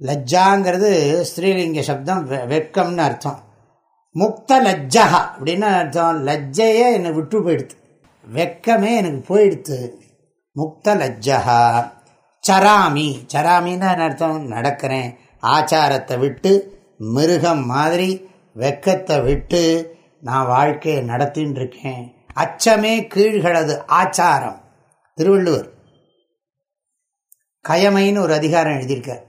லஜ்ஜாங்கிறது ஸ்ரீலிங்க சப்தம் வெக்கம்னு அர்த்தம். முக்த லஜ்ஜகா அப்படின்னு அர்த்தம் லஜ்ஜையே என்னை விட்டு போயிடுது. வெக்கமே எனக்கு போயிடுத்து முக்த லஜ்ஜகா சராமி. சராமின்னா என்ன அர்த்தம்? நடக்கிறேன். ஆச்சாரத்தை விட்டு மிருகம் மாதிரி வெக்கத்தை விட்டு நான் வாழ்க்கையை நடத்தின்னு இருக்கேன். அச்சமே கீழ்களது ஆச்சாரம். திருவள்ளுவர். கயமைன்னு ஒரு அதிகாரம் எழுதியிருக்கார்.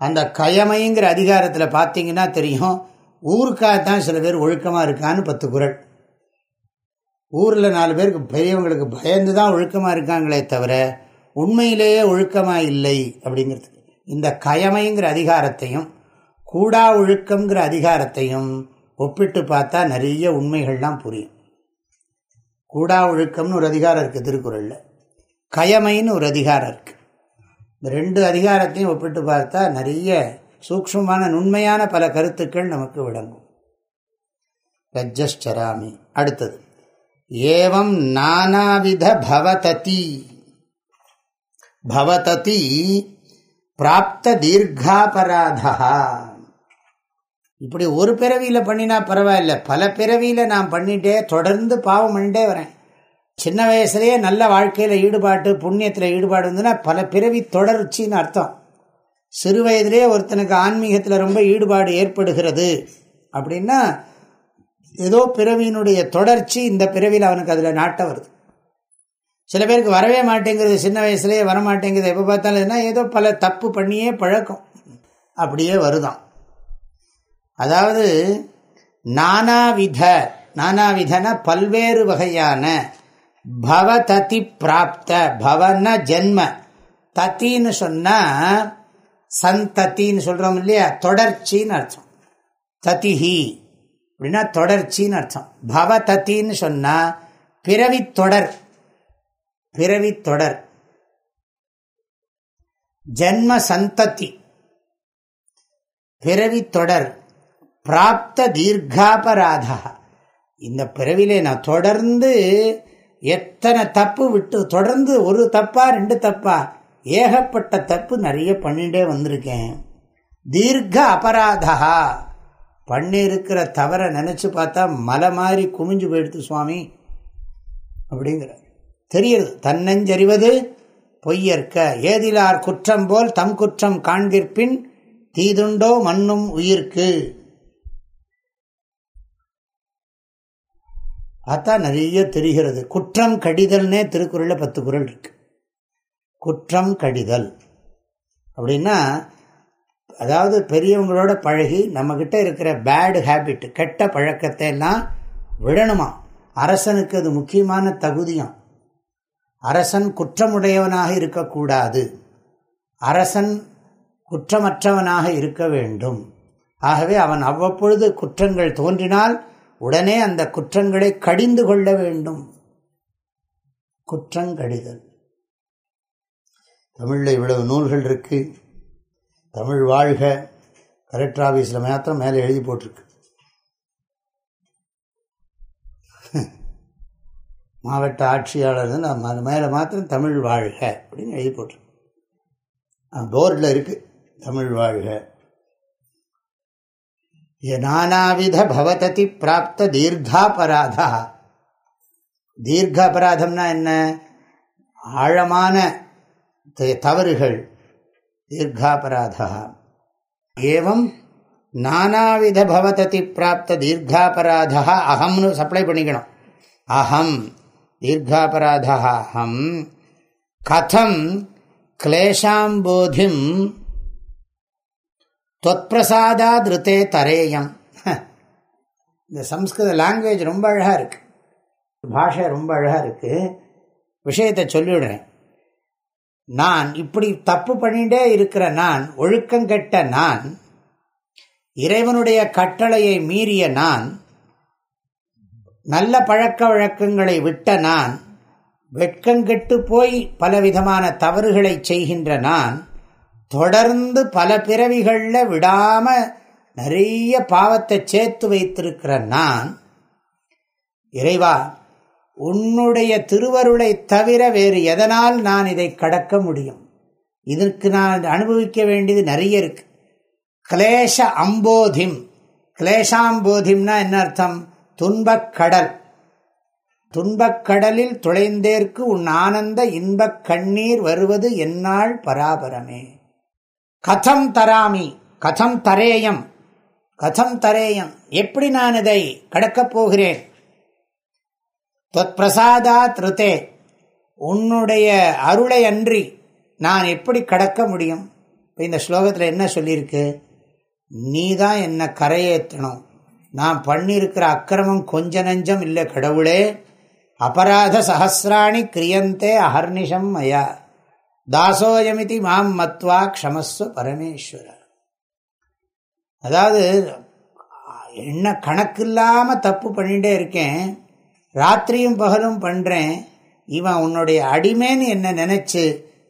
அந்த கயமைங்கிற அதிகாரத்தில் பார்த்தீங்கன்னா தெரியும் ஊருக்காகத்தான் சில பேர் ஒழுக்கமாக இருக்கான்னு பத்து குரல். ஊரில் நாலு பேருக்கு பெரியவங்களுக்கு பயந்து தான் ஒழுக்கமாக இருக்காங்களே தவிர உண்மையிலேயே ஒழுக்கமாக இல்லை அப்படிங்கிறது இந்த கயமைங்கிற அதிகாரத்தையும் கூடா ஒழுக்கங்கிற அதிகாரத்தையும் ஒப்பிட்டு பார்த்தா நிறைய உண்மைகள்லாம் புரியும். கூடா ஒழுக்கம்னு ஒரு அதிகாரம் இருக்குது திருக்குறளில். கயமைன்னு ஒரு அதிகாரம் இருக்குது இந்த ரெண்டு அதிகாரத்தையும் ஒப்பிட்டு பார்த்தா நிறைய சூக்ஷமான நுண்மையான பல கருத்துக்கள் நமக்கு விளங்கும். லஜ்ஜராமி அடுத்தது. ஏவம் நானாவித பவததி. பவததி பிராப்த தீர்காபராதா இப்படி ஒரு பிறவியில் பண்ணினா பரவாயில்ல. பல பிறவியில் நான் பண்ணிட்டே தொடர்ந்து பாவம் பண்ணிட்டே வரேன். சின்ன வயசுலேயே நல்ல வாழ்க்கையில் ஈடுபாட்டு புண்ணியத்தில் ஈடுபாடு இருந்ததுன்னா பல பிறவி தொடர்ச்சின்னு அர்த்தம். சிறு வயதிலே ஒருத்தனுக்கு ஆன்மீகத்தில் ரொம்ப ஈடுபாடு ஏற்படுகிறது. அப்படின்னா ஏதோ பிறவியினுடைய தொடர்ச்சி இந்த பிறவியில் அவனுக்கு அதில் நாட்ட வருது. சில பேருக்கு வரவே மாட்டேங்கிறது சின்ன வயசுலேயே வரமாட்டேங்கிறது எப்போ பார்த்தாலும் ஏதோ பல தப்பு பண்ணியே பழக்கம். அப்படியே வருதான். அதாவது நானாவித நானாவிதன பல்வேறு வகையான பவததி பிராப்த பவன ஜென்ம. தத்தின்னு சொன்னா சந்தத்தின்னு சொல்றோம் இல்லையா? தொடர்ச்சின்னு அர்த்தம். ததிஹி அப்படின்னா தொடர்ச்சின்னு அர்த்தம். பவதத்தின்னு சொன்னா பிறவி தொடர் பிறவி தொடர். ஜென்ம சந்ததி பிறவி தொடர். பிராப்த தீர்காபராதா. இந்த பிறவிலே நான் தொடர்ந்து எத்தனை தப்பு விட்டு தொடர்ந்து ஒரு தப்பா ரெண்டு தப்பா ஏகப்பட்ட தப்பு நிறைய பண்ணிட்டே வந்திருக்கேன். தீர்க்க அபராதா. பண்ணிருக்கிற தவற நினைச்சு பார்த்தா மலை மாதிரி குமிஞ்சு போயிடுது சுவாமி. அப்படிங்கிற தெரியுது தன்னஞ்சறிவது பொய்யற்க. ஏதிலார் குற்றம் போல் தம் குற்றம் காண்கிற்பின் தீதுண்டோ மண்ணும் உயிர்க்கு. அதான் நிறைய தெரிகிறது. குற்றம் கடிதல்னே திருக்குறளில் பத்து குரல் இருக்கு. குற்றம் கடிதல். அப்படின்னா அதாவது பெரியவங்களோட பழகி நம்மக்கிட்ட இருக்கிற பேடு ஹேபிட் கெட்ட பழக்கத்தை எல்லாம் விடணுமா? அரசனுக்கு அது முக்கியமான தகுதியம் அரசன் குற்றமுடையவனாக இருக்கக்கூடாது. அரசன் குற்றமற்றவனாக இருக்க வேண்டும். ஆகவே அவன் அவ்வப்பொழுது குற்றங்கள் தோன்றினால் உடனே அந்த குற்றங்களை கடிந்து கொள்ள வேண்டும். குற்றங்கடிதல். தமிழில் இவ்வளவு நூல்கள் இருக்கு. தமிழ் வாழ்க கலெக்டர் ஆஃபீஸில் மாத்திரம் மேலே எழுதி போட்டிருக்கு. [LAUGHS] மாவட்ட ஆட்சியாளர் நான் மேலே மாத்திரம் தமிழ் வாழ்க அப்படின்னு எழுதி போட்டிருக்கு. போர்டில் இருக்குது தமிழ் வாழ்க. நானாவித பவததி பிராப்த தீர்காபராதா தீர்க்க அபராதம்னா என்ன? ஆழமான தவறுகள். தீர்காபராதா. ஏவம் நானாவித பவததி பிராப்த தீர்காபராதா. அகம்னு சப்ளை பண்ணிக்கணும். அகம் தீர்காபராதா. அகம் கதம் கிளேஷாம்போதிம் தொத்பிரசாதா திருத்தே தரேயம் இந்த சம்ஸ்கிருத லாங்குவேஜ் ரொம்ப அழகாக இருக்குது பாஷை ரொம்ப அழகாக இருக்குது விஷயத்தை சொல்லிவிடுறேன் நான் இப்படி தப்பு பண்ணிகிட்டே இருக்கிற நான் ஒழுக்கங்கெட்ட நான் இறைவனுடைய கட்டளையை மீறிய நான் நல்ல பழக்க வழக்கங்களை விட்ட நான் வெட்கங்கெட்டு போய் பலவிதமான தவறுகளை செய்கின்ற நான் தொடர்ந்து பல பிறவிகளில் விடாமல் நிறைய பாவத்தை சேர்த்து வைத்திருக்கிற நான் இறைவா உன்னுடைய திருவருளை தவிர வேறு எதனால் நான் இதை கடக்க முடியும்? இதற்கு நான் அனுபவிக்க வேண்டியது நிறைய இருக்கு. கிளேஷ அம்போதிம். கிளேஷாம்போதிம்னா என்ன அர்த்தம்? துன்பக்கடல் துன்பக்கடலில் துளைந்தேற்கு உன் ஆனந்த இன்பக் கண்ணீர் வருவது என்னால் பராபரமே. கதம் தராமி கதம் தரேயம் கதம் தரேயம். எப்படி நான் இதை கடக்கப் போகிறேன்? பிரசாதா திருத்தே உன்னுடைய அருளை அன்றி நான் எப்படி கடக்க முடியும்? இப்போ இந்த ஸ்லோகத்தில் என்ன சொல்லியிருக்கு? நீ தான் என்னை கரையேற்றணும். நான் பண்ணியிருக்கிற அக்கிரமம் கொஞ்ச நஞ்சம் இல்லை கடவுளே. அபராத சகசிராணி கிரியந்தே அஹர்னிஷம் மயா. தாசோயமிதி மாம் மத்வா க்ஷமஸ்வ பரமேஸ்வர. அதாவது என்ன கணக்கு இல்லாமல் தப்பு பண்ணிகிட்டே இருக்கேன் ராத்திரியும் பகலும் பண்ணுறேன் இவன் உன்னுடைய அடிமேன்னு என்ன நினச்சி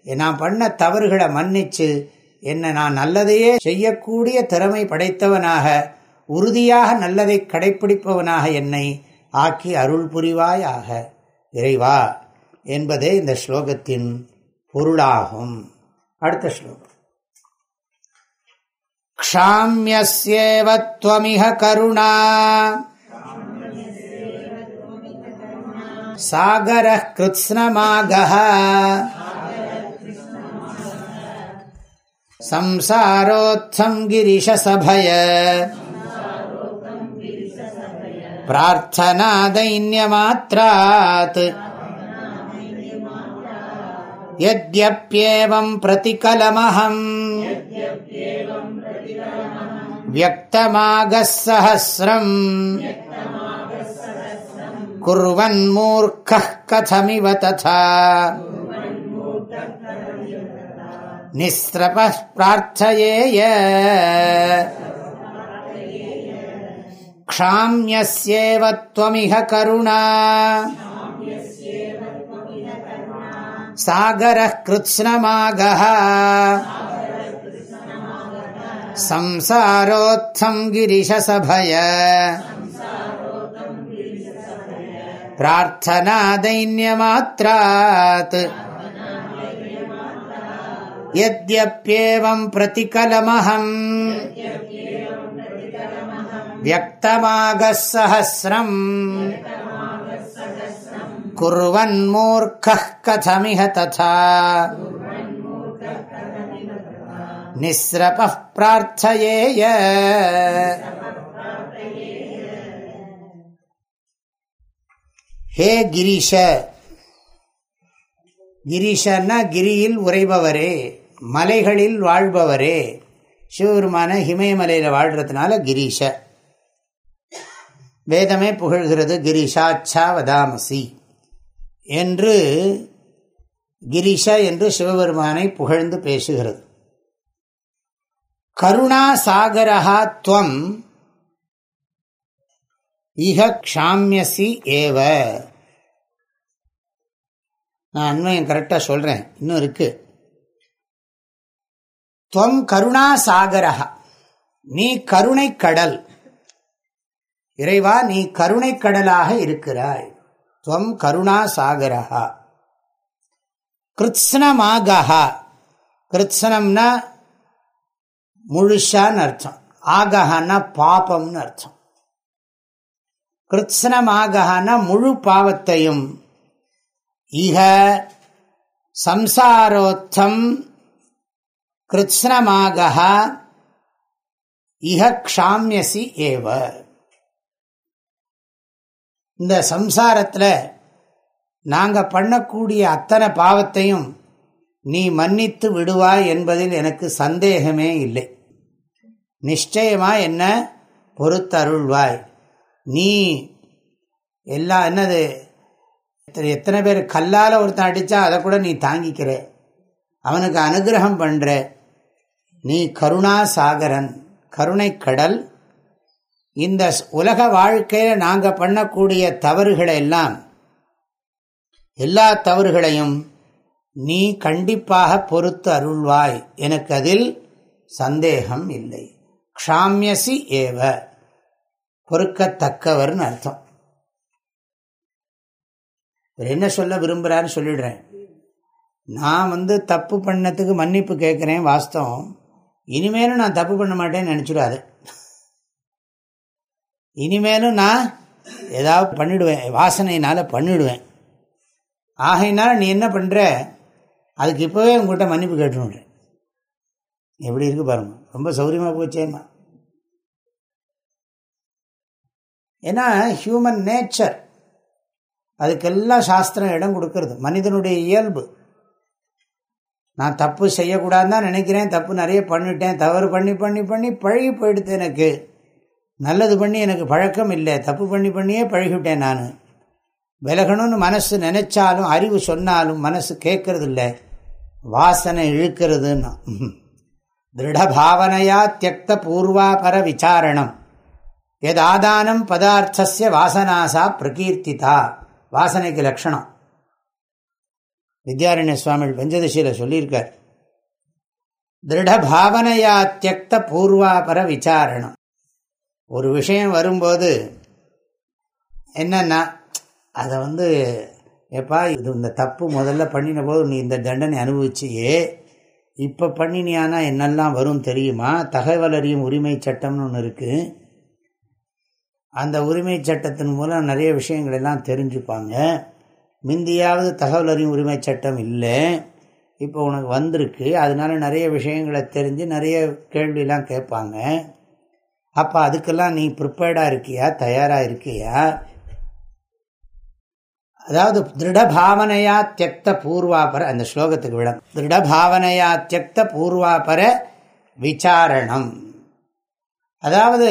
நான் பண்ண தவறுகளை மன்னிச்சு என்னை நான் நல்லதையே செய்யக்கூடிய திறமை படைத்தவனாக உறுதியாக நல்லதை கடைப்பிடிப்பவனாக என்னை ஆக்கி அருள் புரிவாயாக இறைவா என்பதே இந்த ஸ்லோகத்தின் பொருளாகும். அடுத்த ஸ்லோகம். க்ஷாமியசேவத்வமிக கருணா. சாகர கிருத்ஸ்னமாக சம்சாரோத்தம் கிரிஷசபய. பிரார்த்தனா यद्यप्येवम् प्रतिकलमहम् व्यक्तमागः सहस्रम् कुर्वन्मूर्खः कथमिव तथा निःस्रपः प्रार्थयेय क्षाम्यस्येव त्वमिह करुणा सागरः कृत्स्नमागः संसारोत्थम् गिरिशसभय प्रार्थनादैन्यमात्रात् यद्यप्येवम् प्रतिकलमहम् व्यक्तमागः सहस्रम् कुर्वन्मूर्खः कथमिह तथा निःस्रपः प्रार्थयेय ஹே கிரீஷ கிரீஷன்னா கிரியில் உறைபவரே மலைகளில் வாழ்பவரே சிவபெருமான ஹிமயமலையில் வாழ்கிறதுனால கிரீஷ வேதமே புகழ்கிறது கிரிஷாச்சா வதாமசி என்று கிரிஷ என்று சிவபெருமானை புகழ்ந்து பேசுகிறது. கருணா சாகரஹா துவம் இக க்ஷாமியசி ஏவ. நான் அண்மையும் கரெக்டாக சொல்கிறேன் இன்னும் இருக்கு. துவம் கருணா சாகரஹா. நீ கருணை கடல். இறைவா நீ கருணை கடலாக இருக்கிறாய். துவம் கருணாசாகரா கிருத்ஸ்னமாகஹா. கிருத்ஸ்னம்னா முழுசான்னு அர்த்தம். ஆகஹான்னா பாபம்னு அர்த்தம். கிருத்ஸ்னமாகஹான்னா முழு பாவத்தையும். இக சம்சாரோத்தம் கிருத்ஸ்னமாகஹா. இக க்ஷாமியசி ஏவர் இந்த சம்சாரத்தில் நாங்கள் பண்ணக்கூடிய அத்தனை பாவத்தையும் நீ மன்னித்து விடுவாய் என்பதில் எனக்கு சந்தேகமே இல்லை. நிச்சயமாக என்ன? பொறுத்தருள்வாய். நீ எல்லாம் என்னது எத்தனை பேர் கல்லால் ஒருத்தன் அடித்தா அதை கூட நீ தாங்கிக்கிற. அவனுக்கு அனுகிரகம் பண்ணுற நீ கருணா சாகரன் கருணை கடல் இந்த உலக வாழ்க்கையில் நாங்கள் பண்ணக்கூடிய தவறுகளை எல்லாம் எல்லா தவறுகளையும் நீ கண்டிப்பாக பொறுத்து அருள்வாய். எனக்கு அதில் சந்தேகம் இல்லை. க்ஷாமியசி ஏவ. பொறுக்கத்தக்கவர்னு அர்த்தம். என்ன சொல்ல விரும்புகிறான்னு சொல்லிடுறேன். நான் வந்து தப்பு பண்ணத்துக்கு மன்னிப்பு கேட்குறேன் வாஸ்தவம். இனிமேலும் நான் தப்பு பண்ண மாட்டேன்னு நினச்சிடாது. இனிமேலும் நான் ஏதாவது பண்ணிடுவேன் வாசனையினால் பண்ணிடுவேன். ஆகையினால நீ என்ன பண்ணுற அதுக்கு இப்போவே உங்கள்கிட்ட மன்னிப்பு கேட்டுனுன்றேன் எப்படி இருக்கு பாருங்க. ரொம்ப சௌரியமாக போச்சேன்னா ஏன்னா ஹியூமன் நேச்சர் அதுக்கெல்லாம் சாஸ்திரம் இடம் கொடுக்கறது. மனிதனுடைய இயல்பு. நான் தப்பு செய்யக்கூடாதுன்னு தான் நினைக்கிறேன் தப்பு நிறைய பண்ணிட்டேன் தவறு பண்ணி பண்ணி பண்ணி பழகி போயிடுது எனக்கு. நல்லது பண்ணி எனக்கு பழக்கம் இல்லை. தப்பு பண்ணி பண்ணியே பழகிவிட்டேன் நான். விலகணும்னு மனசு நினைச்சாலும் அறிவு சொன்னாலும் மனசு கேட்கறது இல்லை வாசனை இழுக்கிறதுன்னா. திருடபாவனையா தியக்த பூர்வாபர விசாரணம். எதாதானம் பதார்த்தசிய வாசனாசா பிரகீர்த்திதா. வாசனைக்கு லட்சணம். வித்யாரண்ய சுவாமி பஞ்சதசியில் சொல்லியிருக்கார். திருடபாவனையா தியக்த பூர்வாபர விசாரணம். ஒரு விஷயம் வரும்போது என்னன்னா அதை வந்து எப்பா இது இந்த தப்பு முதல்ல பண்ணின போது நீ இந்த தண்டனை அனுபவிச்சியே இப்போ பண்ணினியானா என்னெல்லாம் வரும் தெரியுமா? தகவல் அறியும் உரிமை சட்டம்னு ஒன்று இருக்குது அந்த உரிமை சட்டத்தின் மூலம் நிறைய விஷயங்கள் எல்லாம் தெரிஞ்சுப்பாங்க. முந்தியாவது தகவல் அறியும் உரிமை சட்டம் இல்லை. இப்போ உனக்கு வந்திருக்கு. அதனால நிறைய விஷயங்களை தெரிஞ்சு நிறைய கேள்விலாம் கேட்பாங்க. அப்போ அதுக்கெல்லாம் நீ ப்ரிப்பேர்டாக இருக்கியா? தயாராக இருக்கியா? அதாவது திருடபாவனையா தியக்த பூர்வாபர அந்த ஸ்லோகத்துக்கு விடம் திருடபாவனையா தியக்த பூர்வாபர விசாரணம். அதாவது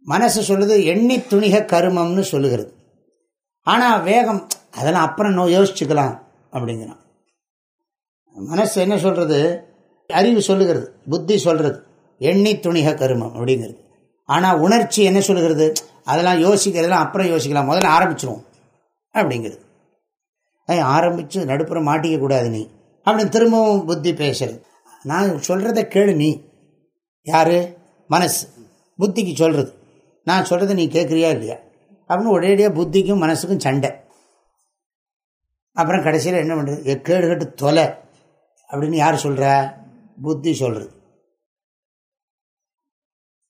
மனசு சொல்லுது எண்ணி துணிக கருமம்னு சொல்லுகிறது. ஆனால் வேகம் அதெல்லாம் அப்புறம் நோ யோசிச்சுக்கலாம் அப்படிங்கிறான். மனசு என்ன சொல்கிறது அறிவு சொல்லுகிறது புத்தி சொல்கிறது எண்ணி துணிக கருமம் அப்படிங்கிறது. ஆனால் உணர்ச்சி என்ன சொல்லுகிறது? அதெல்லாம் யோசிக்கிறதெல்லாம் அப்புறம் யோசிக்கலாம். முதல்ல ஆரம்பிச்சிருவோம். அப்படிங்கிறது. ஆரம்பித்து நடுப்புற மாட்டிக்கக்கூடாது நீ. அப்படின்னு திரும்பவும் புத்தி பேசுறது. நான் சொல்கிறத கேளு நீ. யாரு? மனசு. புத்திக்கு சொல்கிறது நான் சொல்கிறத நீ கேட்குறியா இல்லையா? அப்படின்னு ஒரேடியாக புத்திக்கும் மனசுக்கும் சண்டை. அப்புறம் கடைசியில் என்ன பண்ணுறது கேடு கட்டு தொலை. அப்படின்னு யார் சொல்கிற புத்தி சொல்கிறது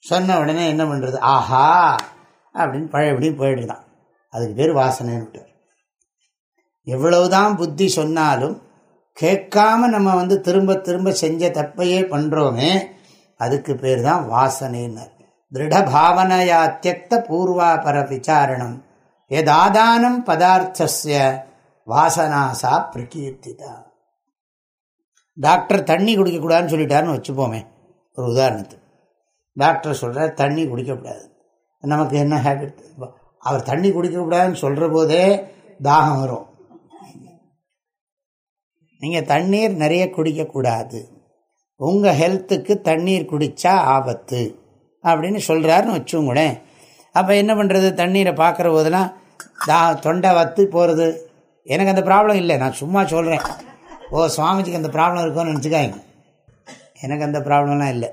சொன்ன உடனே என்ன பண்ணுறது ஆஹா! அப்படின்னு பழையபடியும் போயிடுதான். அதுக்கு பேர் வாசனைன்னு விட்டார். எவ்வளவுதான் புத்தி சொன்னாலும் கேட்காம நம்ம வந்து திரும்ப திரும்ப செஞ்ச தப்பையே பண்ணுறோமே அதுக்கு பேர் தான் வாசனைன்னர். திருடபாவனையா தியக்த பூர்வாபர விசாரணம். எதாதானம் பதார்த்தசிய வாசனாசா பிரகீர்த்திதா. டாக்டர் தண்ணி குடிக்கக்கூடாதுன்னு சொல்லிட்டாருன்னு வச்சுப்போமே ஒரு உதாரணத்துக்கு. டாக்டர் சொல்கிறார் தண்ணி குடிக்கக்கூடாது. நமக்கு என்ன ஹேபிட் அவர் தண்ணி குடிக்கக்கூடாதுன்னு சொல்கிற போதே தாகம் வரும். நீங்கள் தண்ணீர் நிறைய குடிக்கக்கூடாது. உங்கள் ஹெல்த்துக்கு தண்ணீர் குடித்தா ஆபத்து. அப்படின்னு சொல்கிறாருன்னு வச்சுங்களேன் அப்போ என்ன பண்ணுறது தண்ணீரை பார்க்குற போதெல்லாம் தா தொண்டை வத்து போகிறது எனக்கு அந்த ப்ராப்ளம் இல்லை. நான் சும்மா சொல்கிறேன் ஓ சுவாமிஜிக்கு அந்த ப்ராப்ளம் இருக்கும்னு நினச்சிக்காங்க எனக்கு அந்த ப்ராப்ளம்லாம் இல்லை.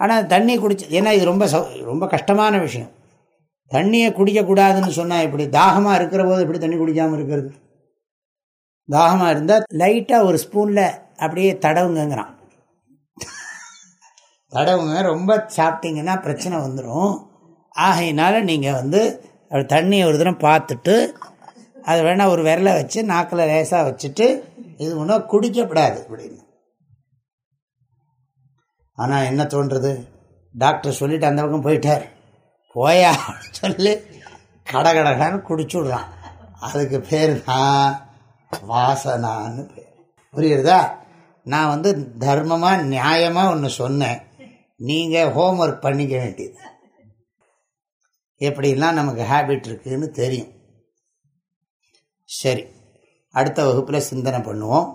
ஆனால் தண்ணி குடிச்சு ஏன்னா இது ரொம்ப ரொம்ப கஷ்டமான விஷயம். தண்ணியை குடிக்கக்கூடாதுன்னு சொன்னால் எப்படி? தாகமாக இருக்கிற போது எப்படி தண்ணி குடிக்காமல் இருக்கிறது? தாகமாக இருந்தால் லைட்டாக ஒரு ஸ்பூனில் அப்படியே தடவுங்கிறான் தடவுங்க ரொம்ப சாப்பிட்டீங்கன்னா பிரச்சனை வந்துடும் ஆகையினால நீங்கள் வந்து தண்ணியை ஒரு தினம் பார்த்துட்டு அதை வேணால் ஒரு விரலை வச்சு நாக்கில் லேசாக வச்சுட்டு இது ஒன்றும் குடிக்கப்படாது அப்படின்னு. ஆனால் என்ன தோன்றது? டாக்டர் சொல்லிட்டு அந்த பக்கம் போயிட்டார். போயா சொல்லி கடை கடகடான்னு குடிச்சு விட்றான் அதுக்கு பேர் தான் வாசனான்னு பேர். புரியுறதா? நான் வந்து தர்மமாக நியாயமாக ஒன்று சொன்னேன். நீங்கள் ஹோம்ஒர்க் பண்ணிக்க வேண்டியது. எப்படிலாம் நமக்கு ஹேபிட் இருக்குதுன்னு தெரியும். சரி அடுத்த வகுப்பில் சிந்தனை பண்ணுவோம்.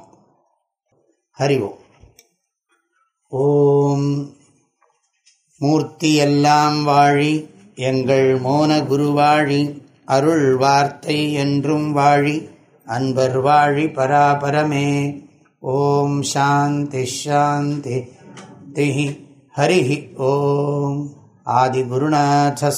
ஹரிவோம் ஓம். மூர்த்தி எல்லாம் வாழி எங்கள் மோன குருவாழி அருள் வார்த்தை என்றும் வாழி அன்பர் வாழி பராபரமே. ஓம் சாந்தி ஷாந்தி திஹி ஹரி ஓம். ஆதிகுருநாதஸ்வாமிக்கு